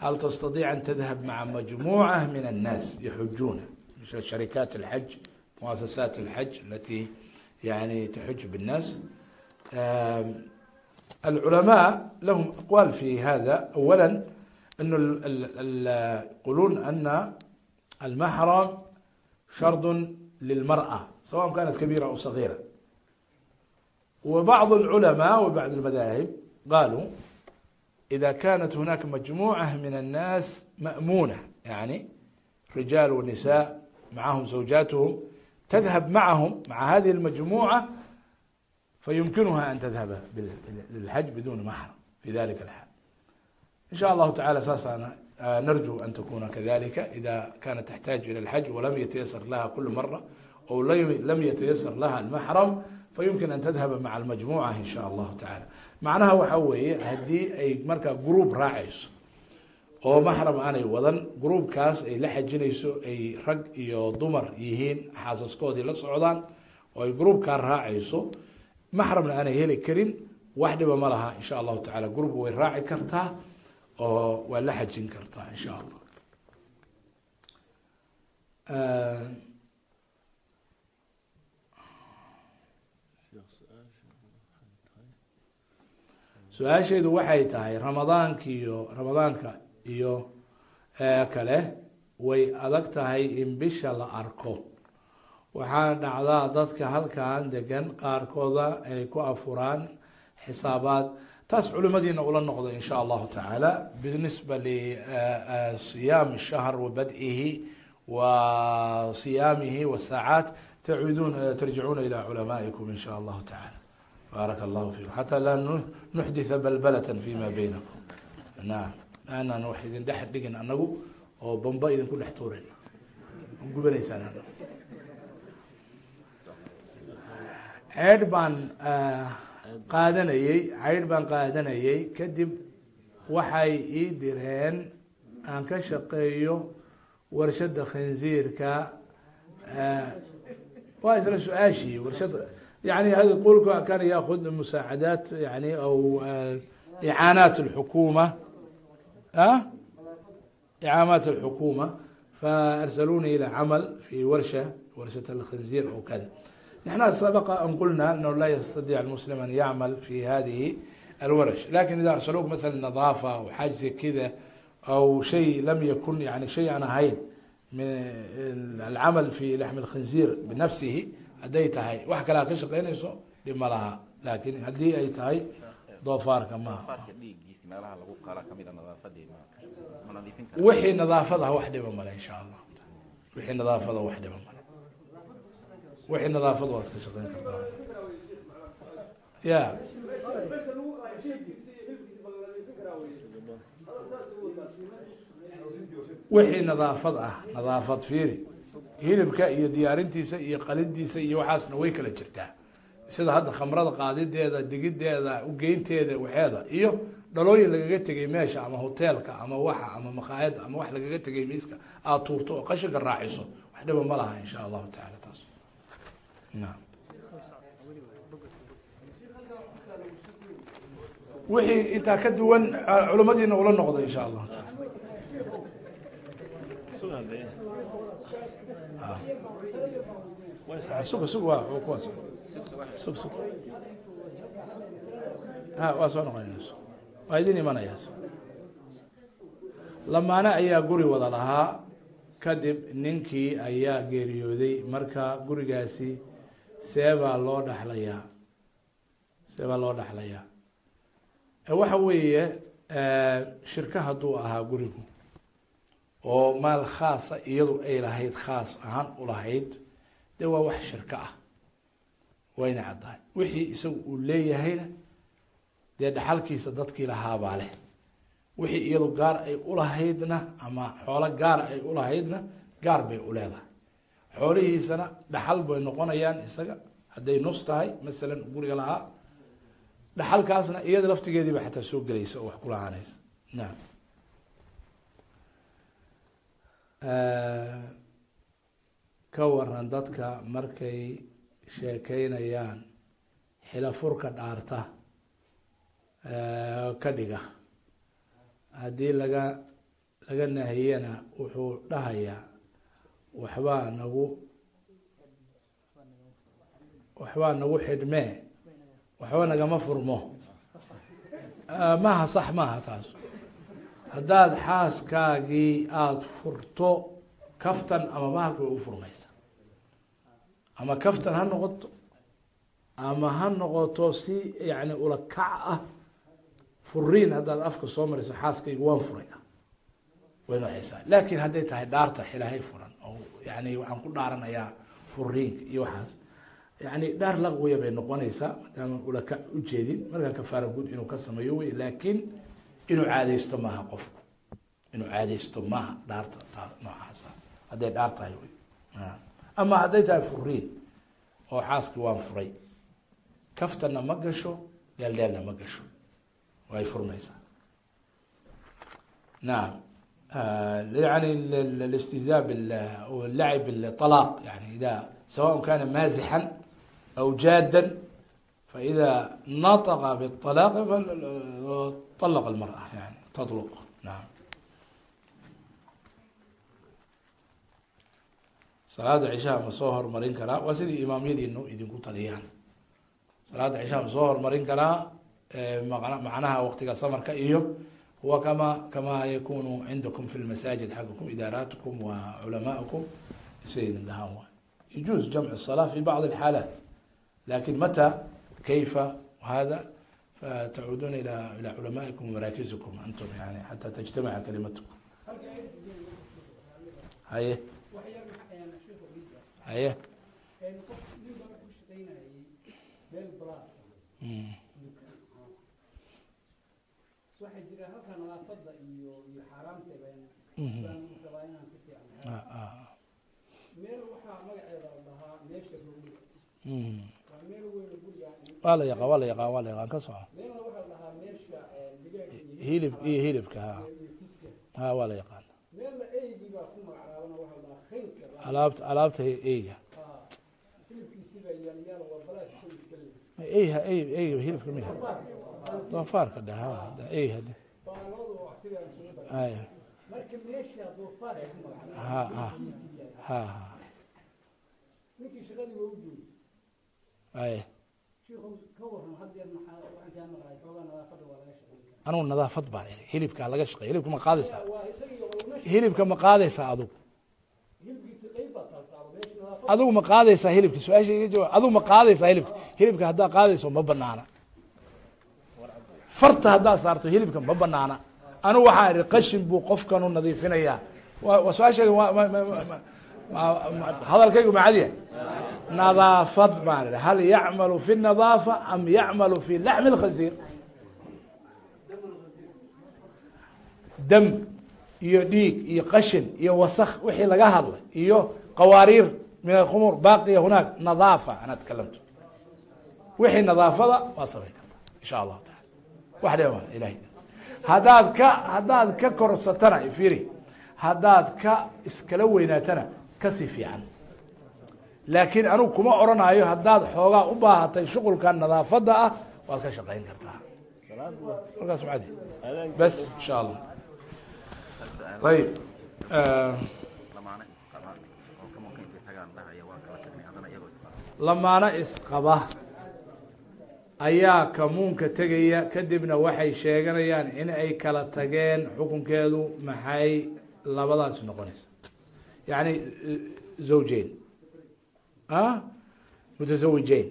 hal tastadiic an tadhab maca majmuuca min annaas yaxujuuna misl sharikaat alxaj muasasaat alxaj alati yani taxuj binnaas. العلماء لهم أقوال في هذا أولا أن يقولون أن المحرم شرط للمرأة سواء كانت كبيرة أو صغيرة وبعض العلماء وبعض المذاهب قالوا إذا كانت هناك مجموعة من الناس مأمونة يعني رجال ونساء معهم زوجاتهم تذهب معهم مع هذه المجموعة فيمكنها أن تذهب بال- للحج بدون محرم في ذلك الحال إن شاء الله تعالى أساسا آه، نرجو أن تكون كذلك إذا كانت تحتاج إلى الحج ولم يتيسر لها كل مرة أو لم لم يتيسر لها المحرم فيمكن أن تذهب مع المجموعة إن شاء الله تعالى معناها waxa weeye haddii ay markaa group raacayso oo maxram aanay wadan groupkaas ay la xajinayso ay rag iyo dumar yihiin xaasaskoodii la socdaan oo ay groupkaa raacayso maxramna aanay heli karin wax dhiba ma laha insha allahu tacaala groupka way raaci kartaa oo waa la xajin kartaa insha allah su'aasheedu waxay tahay ramadaanka iyo ramadaanka iyo kale way adag tahay in bisha la arko waxaana dhacdaa dadka halkan degan qaarkooda ay ku afuraan xisaabaad. Taas culimadiina ula noqda in sha allahu tacaala. Binisba lisiyaam shahr wa bad-ihi wa siyaamihi wasaacaat tacuuduun tarjicuuna ila culamaa'ikum in allahu tacaala. Baaraka allahu fiikum. Xataa laa nuxditha balbalatan fima baynakum. Naam. Aanan wax idin dhex dhigin anagu oo bamba idinku dhex tuurin. Gubanaysaan anagu ceydh baan qaadanayey ceydh baan qaadanayey kadib waxay ii direen aan ka shaqeeyo warshada khinziirka waa isla su'aashii warshada yani qulka kana yaakud musaacadaat yani aw icaanaat alxukuma icaamaat alxukuma faarsaluni ila camal fi warsha warshat alkhinziir aw kada نحن سبق أن قلنا أنه لا يستطيع المسلم أن يعمل في هذه الورش لكن إذا أرسلوك مثلا نظافة أو حاجة زي كذا أو شيء لم يكن يعني شيء أنا هين من العمل في لحم الخنزير بنفسه هدي تهي وحكى لها كشق ينسو لما لها لكن هدي أي تهي ضوفار كما
farka dhiiggiisi meelaha lagu qala kamid a nadaafadii ma ma nadiifin kara
وحي wixii nadaafad waad ka shaqeyn kartaa. Ya wixii nadaafad ah nadaafad fiiri. Hilibka iyo diyaarintiisa iyo qalintiisa iyo waxaasna way kala jirtaa. Sida hadda khamrada qaadideeda degideeda ugeynteeda waxeeda. Iyo dhalooyin lagaga tegay meesha ama hoteelka ama waxa ama maqaayada ama wax lagaga tegay miiska. Aada tuurto oo qashinka raaciso. Wax dhiba ma laha insha allahu tacaala wixii intaa ka duwan culimadiina ula noqda insha allah sug sug waa kuwa sug sug sug ha waa soo noqonayso waa idin imanayas lamaane ayaa guri wada lahaa. Kadib ninkii ayaa geeriyooday. Marka gurigaasi seebaa loo dhaxlayaa. Seebaa loo dhaxlayaa. Waxa weeye shirka hadduu ahaa gurigu oo maal khaasa iyadu ay lahayd khaas ahaan ulahayd dee waa wax shirko ah. Wayna caddahay. Wixii isagu uu leeyahayna dee dhaxalkiisa dadkii lahaabaa leh. Wixii iyadu gaar ay ulahaydna ama xoolo gaar ay ulahaydna gaar bay u leedahay xoolihiisana dhaxal bay noqonayaan isaga. Hadday nus tahay masalan guriga lahaa dhaxalkaasna iyada laftigeediiba xataa soo gelaysa oo wax ku lahaanaysa. Naam. Ka waran dadka markay sheekeynayaan xilafurka dhaarta ka dhiga. Haddii laga laga nahiyana wuxuu dhahayaa waxbaa nagu waxbaa nagu xidhmee waxba nagama furmo. Maha sax maaha taas. Haddaad xaaskaagii aada furto kaftan ama bahalka way u furmaysa ama kaftan ha noqoto ama ha noqoto si yani ula kac ah furiin haddaad afka soo mariso xaaskayga waan furay ah way nooceysaa laakin hadday tahay dhaarta xilahay furan oo yani waxaan ku dhaaranayaa furiinka iyo waxaas. Yani dhaar laqwiya bay noqonaysaa maadaama ulakac ujeedin markaa kafaara guud inuu ka sameeyo wey laakin inuu caadeysto maaha qofku. Inuu caadeysto maaha dhaarta taa noocaasa. Hadday dhaar tahay wey ama hadday tahay furiin oo xaaskii waan furay. Kaftana ma gasho dheeldheelna ma gasho. Way furmaysaa naam يعني الاستهزاء واللعب بالطلاق يعني إذا سواء كان مازحا أو جادا فإذا نطق بالطلاق فطلق المرأة يعني تطلق نعم. salaada cishaha ma soo horumarin karaa waa sidii imaamyadiinu idinku taliyaan salaada cishaha ma soo horumarin karaa macnaha waktiga safarka iyo w kama kama yakunu cindakum fi lmasaajid xaggakum idaaraatkum wa culamaaukum isaydin dhahaan waay yajuuz jamcu salaa fi bacdi alxaalaat laakiin mata kayfa hada fatacuduna ila ila culamaikum maraakizikum antum yani xata tajtamaca kalimatukum. Haye? Haye?
waxaa jira halka nadaafada iyo iyo xaaraamteeda baan
mhm.
rabaa inaan si fiican
ah, ah.
meel waxaa magaceeda la dhahaa meesha rowliga
mhm.
waa meel weyn guriga ah.
waa la yaqaa waa la yaqaa waa la yaqaan ka soco
meelna waxaa la dhahaa meesha eh, digaaga
hilib iyo hilibka ha ha waa la yaqaan.
Meelna eygi baa ku magacaabana waxaa la dhahaa khaylka
alaabta alaabta eyga
hilibkiisi baa yaal yaal waa balaa ey
ha ey ey hilibka miya doofaarka dheh anugu nadaafad baan iri hilibkaa laga shaqeey hilibka ma qaadaysaa? Hilibka ma qaadaysaa adugu?
Nadaafadda
adigu ma qaadaysaa hilibka su'aasha iga jawaab adigu ma qaadaysaa hilibka? Hilibka haddaa qaadayso ma banaana farta haddaa saarto hilibka ma banaana anigu waxaa ihi qashin buu qofkanu nadiifinayaa. Ma- hadalkaygu macadiya nadaafad baan ihi hal yacmalu fi nadaafa am yacmalu fi laxmi lkhasiir dam iyo dhiig iyo qashin iyo wasakh wixii laga hadlay iyo qawaariir min alkhumur baaqiya hunaak nadaafa ana takalamtu wixii nadaafada waa samayn karta insha taala wax ilahay haddaad ka haddaad ka korsatana fiiri. Haddaad ka iskala weynaatana ka sii fiican. Laakiin anigu kuma oranayo haddaad xoogaa u baahatay shuqulkan nadaafadda ah waad ka shaqayn kartaa. Markaas macadi bas insha allah ayib. Lamaano isqaba ayaa kamuunka tegaya kadibna waxay sheeganayaan in ay kala tageen xukunkeedu maxay labadaas noqonaysa yani zawjeyn a mutazawijeyn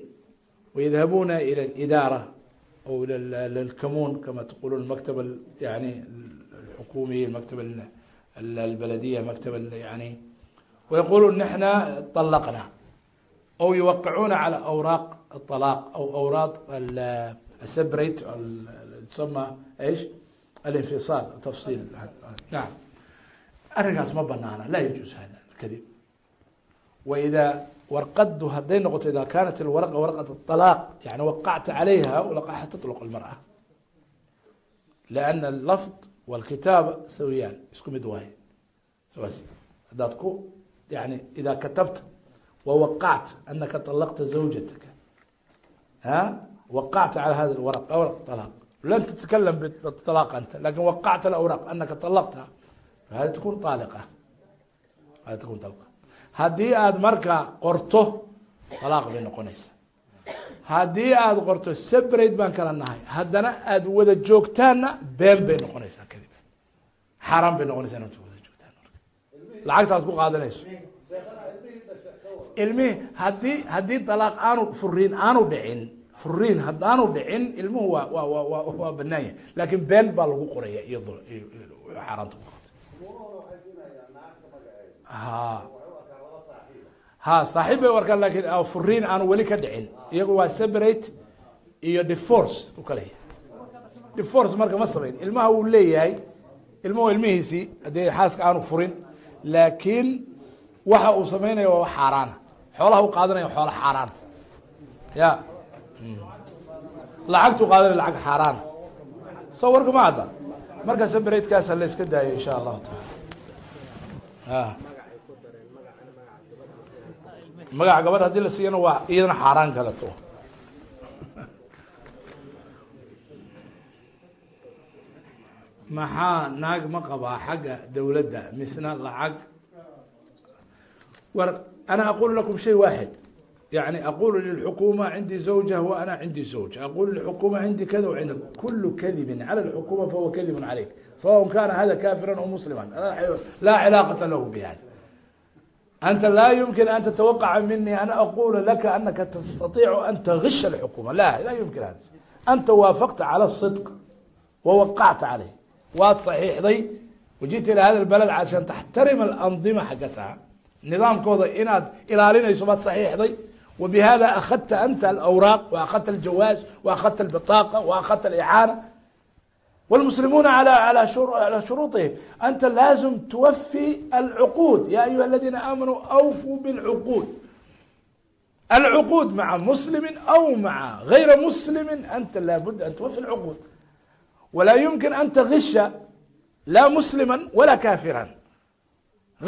wayadhabuuna ila alidaara aw ila lilkamuun kama taquluun maktab yani الحكومي المكتب ال- ال- البلدية مكتب ال- يعني ويقولون نحن طلقنا أو يوقعون على أوراق الطلاق أو أوراق ال- السبريت ال- ال- تسمى إيش الانفصال تفصيل نعم أرقاس ما بنانا لا يجوز هذا الكذب وإذا ورقد هدين نقطة إذا كانت الورقة ورقة الطلاق يعني وقعت عليها ولقاها تطلق المرأة لأن اللفظ والكتابة سويان اسكو مدواي سواسي هداتكو يعني إذا كتبت ووقعت أنك طلقت زوجتك ها وقعت على هذه الورقة أوراق الطلاق لن تتكلم بالطلاق أنت لكن وقعت الأوراق أنك طلقتها فهذه تكون طالقة هذه تكون طلقة haddii aada markaa qorto talaaq bay noqonaysa haddii aada qorto separate baan kala nahay haddana aada wada joogtaanna been bay noqonaysaa kadib xaaraan bay noqonaysaa inaad wada joogtaan marka lacagta aad ku qaadanayso ilmihi haddii haddii talaaq aanu furiin aanu dhicin. Furiin haddaanu dhicin ilmuhu waa waa waa waa waa banaan yahay. Laakiin been baa lagu qoraya iyo xaaraanta ha ha saaxiib bay u arkaan laakiin ah, furiin aanu weli ka dhicin. Iyagu waa separate iyo divorce u kala yahay. Divorce marka ma samayn ilmaha wuu leeyahay. Ilmuhu ilmihiisii haddii xaaska aanu furin laakiin waxa uu samaynaya waa xaaraana xoolaha u qaadanaya xoola xaaraan. Ya. Lacagtu qaadanaya lacag xaaraana soo warka ma cadda marka separatekaasa la iska daayo insha allahu taala magaca gabadh haddii la siiyana waa iyadana xaaraan kaleto maxaa naag ma qabaa xagga dowladda misna lacag? War أنا أقول لكم شيء واحد يعني أقول للحكومة عندي زوجة وأنا عندي زوج أقول للحكومة عندي كذا وعندك كل كذب على الحكومة فهو كذب عليك سواء كان هذا كافرا أو مسلما لا علاقة له بهذا أنت لا يمكن أن تتوقع مني أنا أقول لك أنك تستطيع أن تغش الحكومة لا لا يمكن هذا أنت وافقت على الصدق ووقعت عليه واد صحيح ضي وجيت إلى هذا البلد عشان تحترم الأنظمة حقتها nidaamkooda inaad ilaalinayso baad saxiixday wa bi hada akhadta anta alawraaq wa akhadta aljawaaz wa akhadta albitaaqa wa akhadta alicaana والمسلمون على على على شروطهم أنت لازم توفي العقود يا أيها الذين آمنوا أوفوا بالعقود العقود مع مسلم أو مع غير مسلم أنت لابد أن توفي العقود ولا يمكن أن تغش لا مسلما ولا كافرا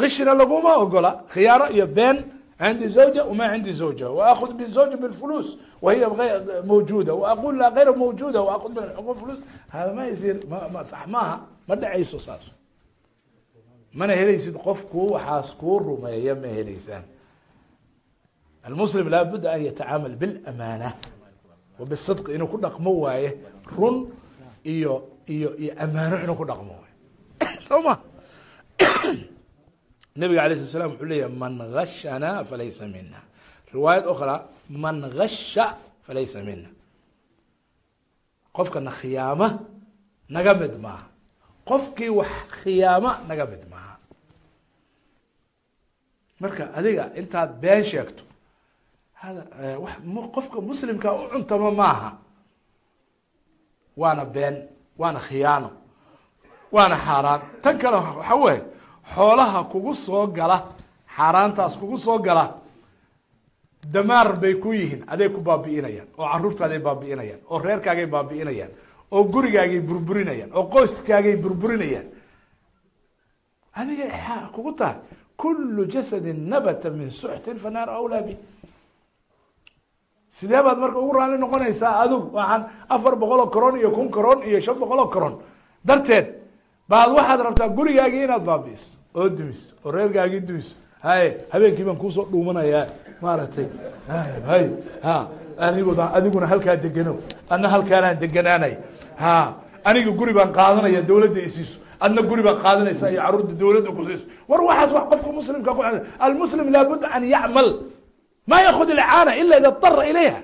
ishna laguma ogola khiyaaro iyo been cindi zawja wma cindi zawja waakud bizawja biflus wahiya mawjuda waaqul la ayra mawjuda waaud min flus hada ma yasir sax maaha ma dhacayso saas mana helaysid qof kuu waxaas kuu rumeeya ma helaysaan almuslim laabuda an yatacaamal bilamaana wabisidq inuu ku dhaqmo waaye run iyo iyo iyo amaano inuu ku dhaqmo waaye soo ma nabiga alayh slat slam wuxuu leeyahay man gashana falaysa mina riwaayad ukhra man gasha falaysa mina qofkana khiyaama naga mid maaha. Qofkii wax khiyaama naga mid maaha. Marka adiga intaad been sheegto m- qofka muslimka u cuntama maaha. Waana been waana khiyaano waana xaaraan. Tan kale waxa weeye xoolaha kugu soo gala xaaraantaas kugu soo gala damaar bay ku yihiin aday ku baabi'inayaan oo caruurtaaday baabi'inayaan oo reerkaagay baabi'inayaan oo gurigaagay burburinayaan oo qoyskaagay burburinayaan. Adiga kugu tahay kulu jasadin nabata min suxtin fanaar awlaa bih sidee baad marka ugu raali noqonaysaa adigu waxaan afar boqol oo koron iyo kun koron iyo shan boqol oo koron darteed baad waxaad rabtaa gurigaagii inaad baabi'iso oo dumiso oo reerkaagii dumiso haye habeenkii baan kuusoo dhuumanayaa maaragtay. Hay hay ha aniguna adiguna halkaa degano. Adna halkaanaan deganaanay. Ha aniga guri baan qaadanaya dawladda isiiso adna guri baa qaadanaysa iyo carruurta dawladda kusiiso war waxaas wax qofka muslimka ku almuslim laabudda an yacmal. Ma yakud ilcaana ila ida dara ilayha.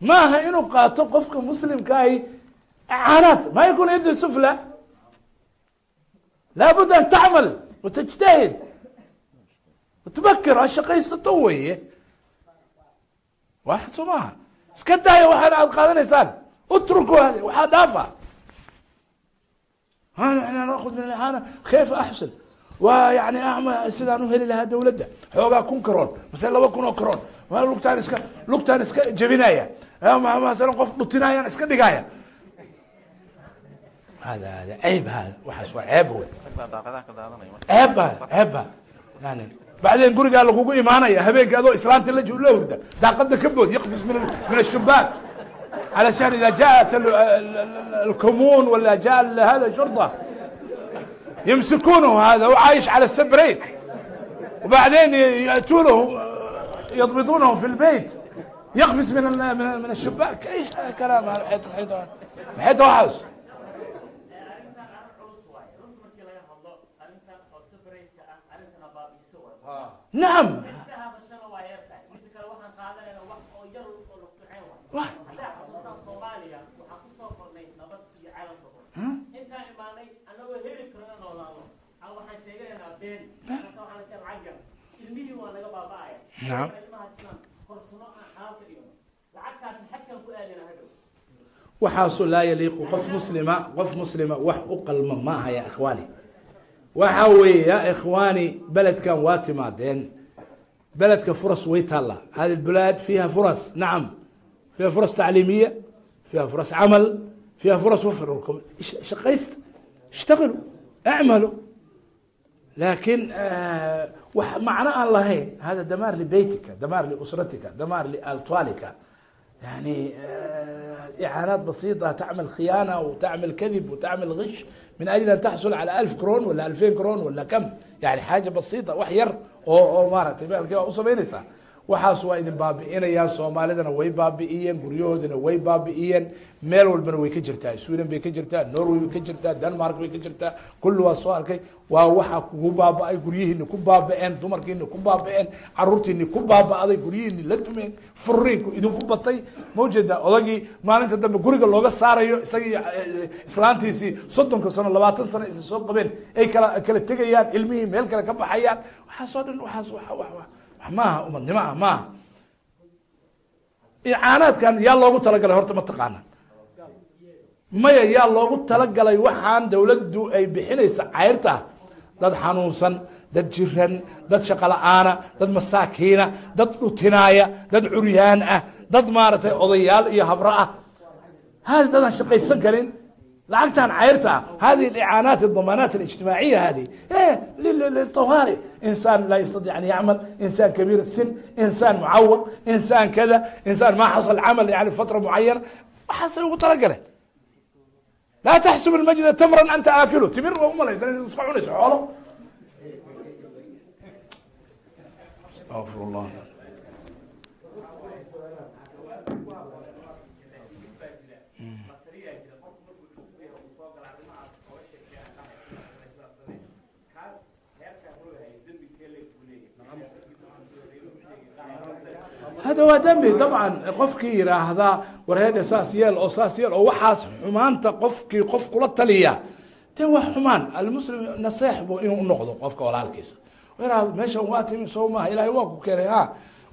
Maaha inuu qaato qofka muslimkaahi icaanaad ma yakun yadi sufla لابد ان تعمل وتجتهد وتفكر hashaqaysta tan weeye wax soo maaha iska daayo waxaan aad qaadanaysaan utruku waxaa dhaafa ana nakud min aana kayf axsin waa yani ama sidaan uheli lahaa dawladda xoogaa kun karoon mase laba kun oo karoon lugtaan iska lugtaan iska jebinaya mase qof dhutinayaan iska dhigaayan hadaada ceeb haada waxaas waa ceeb wey ceeb baada ceeb baada yani bacdeen gurigaa lagugu imaanaya habeenkii adoo islaanta la la hurda daaqada ka bood yakfis min ashubaak علشان إذا جاءت الكمون ولا جاء هذا الشرطة يمسكونه هذا وعايش على السبريت. وبعدين يأتونه يضبطونه في البيت. يقفز من من الشباك.
أي كلام حيطة حيطة حيطة وحص
Naam.
hadhow
waxaasu laa yaliiqu qof muslima qof muslima wax u qalma maaha ya waxa weeye ya ikhwaani beledkan waa timaadeen beledka furas way taalla hadi البلاد فيها فرص نعم فيها فرص تعليمية فيها فرص عمل فيها فرص وفر لكم اش- شقيست اشتغلوا اعملوا لكن آه وح- معنى aan lahayn هذا دمار لبيتك دمار لأسرتك دمار لأطفالك يعني آه، إعانات بسيطة تعمل خيانة وتعمل كذب وتعمل غش من أجل أن تحصل على ألف كرون ولا ألفين كرون ولا كم يعني حاجة بسيطة وحير أو أو مارت أصبينيسا waxaas waa idin baabi'inayaan. Soomaalidana way baabi'iyeen guryahoodana way baabi'iyeen. Meel walbana way ka jirtaa sweden bay ka jirtaa norway bay ka jirtaa denmark bay ka jirtaa. Kulli waa soo arkay. Waa waxaa kugu baaba'ay guryihiini ku baaba'een ku baaba'een ku baaba'day la dumeen furiinku idinku batay. Ma odagii maalinta dambe guriga looga saarayo isagii islaantiisii soddonka sano labaatan sano isa soo qabeen ay kala kala tegayaan ilmihii meel kale ka baxayaan. Waxaas oo dhan waxaas maaha umadnimo ah maaha icaanaadkan yaa loogu talagalay horta ma taqaana. Maya yaa loogu talagalay waxaan dawladdu ay bixinaysa cayrta. Dad xanuunsan dad jiran dad shaqo la'aana dad masaakiina dad dhutinaaya dad curyaan ah dad maaragtay odayaal iyo habro ah. Hadi dadaan shaqaysan karin lacagtan cayrta ah hadi icaanaat damaanaat اجtimaaciya hadi طwal insaan laa ystaطic an yacmal insaan kabiir sin insaan mucawaq insaan kada insaan maa xasl camal yani fatra mucayana waxaasay ugu talagale laa taxsub اmajda tamra anta aakilu timir waa umalaysa in iska cunayso xoolo stair lah hada waa dembi dabcan qofkii yidhaahdaa war heedhe saas yeel oo saas yeel oo waxaas xumaanta qofkii qof kula taliya. De waa xumaan almuslim naseex bu inuu unoqdo qofka walaalkiisa. Yihahdo meeshan waa timi soo maaha ilahay waa ku keenay ha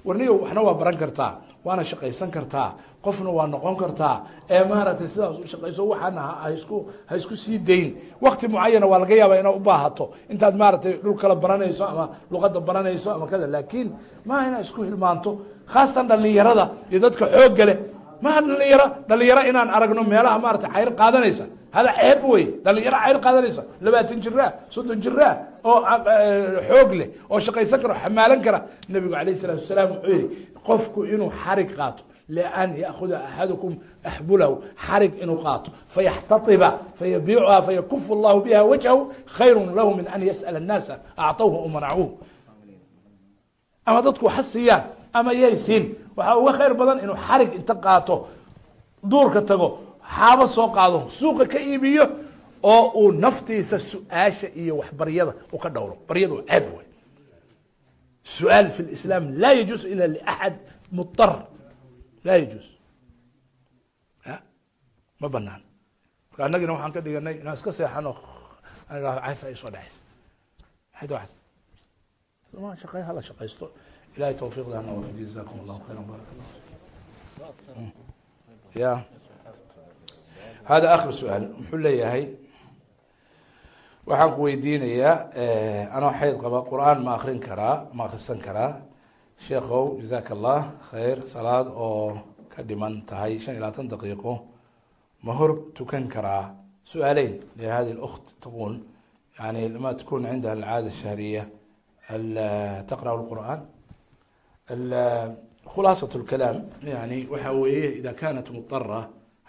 warniyo waxna waa baran kartaa waana shaqaysan kartaa qofna waa noqon kartaa. Ee maaragtay sidaas u shaqayso waxaana ha isku ha isku sii dayn wakti mucayana waa laga yaaba inaad ubaahato intaad maaragtay dhul kala baranayso ama luqada baranayso ama kada laakiin maaha inaad isku hilmaanto. Khaasatan dhalinyarada iyo dadka xoogga leh maha dhalinyaro dhalinyaro inaan aragno meelaha maarata cayr qaadanaysa hada ceeb wey dhalinyaro ceyr qaadanaysa. Labaatan jira soddon jira oo ah, eh, xoog leh oo shaqaysan kara xamaalan kara. Nabigu alayh salatu wasalaam wuxuu yihi qofku inuu xarig qaato lan yaahuda axadukum axbulahu xarig inuu qaato fayaxtaiba fayabiicuha fayakufu llahu biha wajhahu khayru lahu min an yas'ala annaasa acطawhu o manacuuhu ama dadku ha siiyaan ama yay siin waxaa uga khayr badan inuu xarig inta qaato duurka tago xaabo soo qaado suuqa ka iibiyo oo uu naftiisa su'aasha iyo waxbaryada u ka dhowro. Baryadu ceeb wey su'aal fi اlislaam laa yajuus ila liaxad muطar laa yajuus ma banaan marka annagina waxaan ka dhiganay inaan iska seexano ay soo dhacaysa. Shaqey hala shaqaysto. Ilahay tawfiiqdana waafajiy jazakum allahu khayra barak allah ya hada akhir su'aal muxuu leeyahay? Waxaan ku weydiinayaa eh, anoo xeyd qaba qur'aan ma akrin karaa ma akrisan karaa. Sheekhow jazaaka allah khayr salaad oo ka dhiman tahay shan iyo labaatan daqiiqo. Ma hor tukan karaa. Su'aaleyn lihadi ukht taqul yani ma takun cindaha alcaada shahriya eh, taqra lqur'an eh, khulaasat lkalaam yani waxa weeye ida kanat muara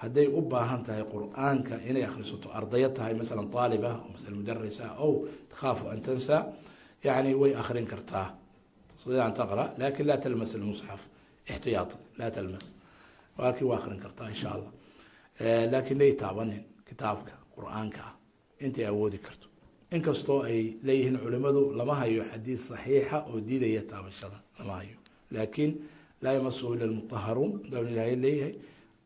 hadday u baahan tahay qur'aanka inay akrisato ardayo tahay masala aaliba masala mudarisa ow takhaafu an tansa yani way akrin kartaa. An taqra laakiin la talmas almusxaf ixtiyaatan la talmas. Walkii waa akrin kartaa insha allah laakin lay taabanin kitaabka qur'aanka intay awoodi karto. Inkastoo ay leeyihiin culimadu lama hayo xadiis saxiixa oo diidaya taabashada lama hayo. Lakin laa yamasuhu ila lmutaharuun dawn ilahay leeyahay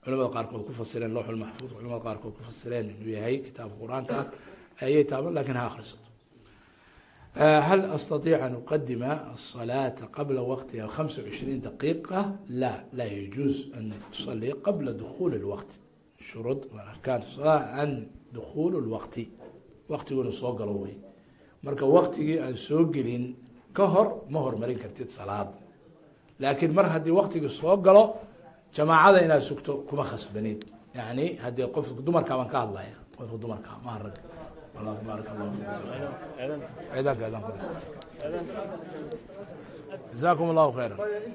culamada qaarkood ku fasireen lowxulmaxfuud culamada qaarkood ku fasireen inuu yahay kitaabka qur'aanka ayay taaban laakiin ha akhrisato eh, hal astaiic an uqadima asalaata qabla waqtiha hamsa cishriin daqiiqa la laa yajuuz an tusaliya qabla dukuuli lwaqti shuruud arkaan an dukuul lwaqti waqtigu inuu soo galo wey marka waqtigii aan soo gelin ka hor ma hormarin kartid salaad. Laakiin mar haddii waqtigii soo galo jamaacada inaad sugto kuma khasbanin. Yani haddii qof dumarkaa baan ka hadlaya qofka dumarka ma rag. Baarak allah eedaanka eedaanka jazakum allahu khayra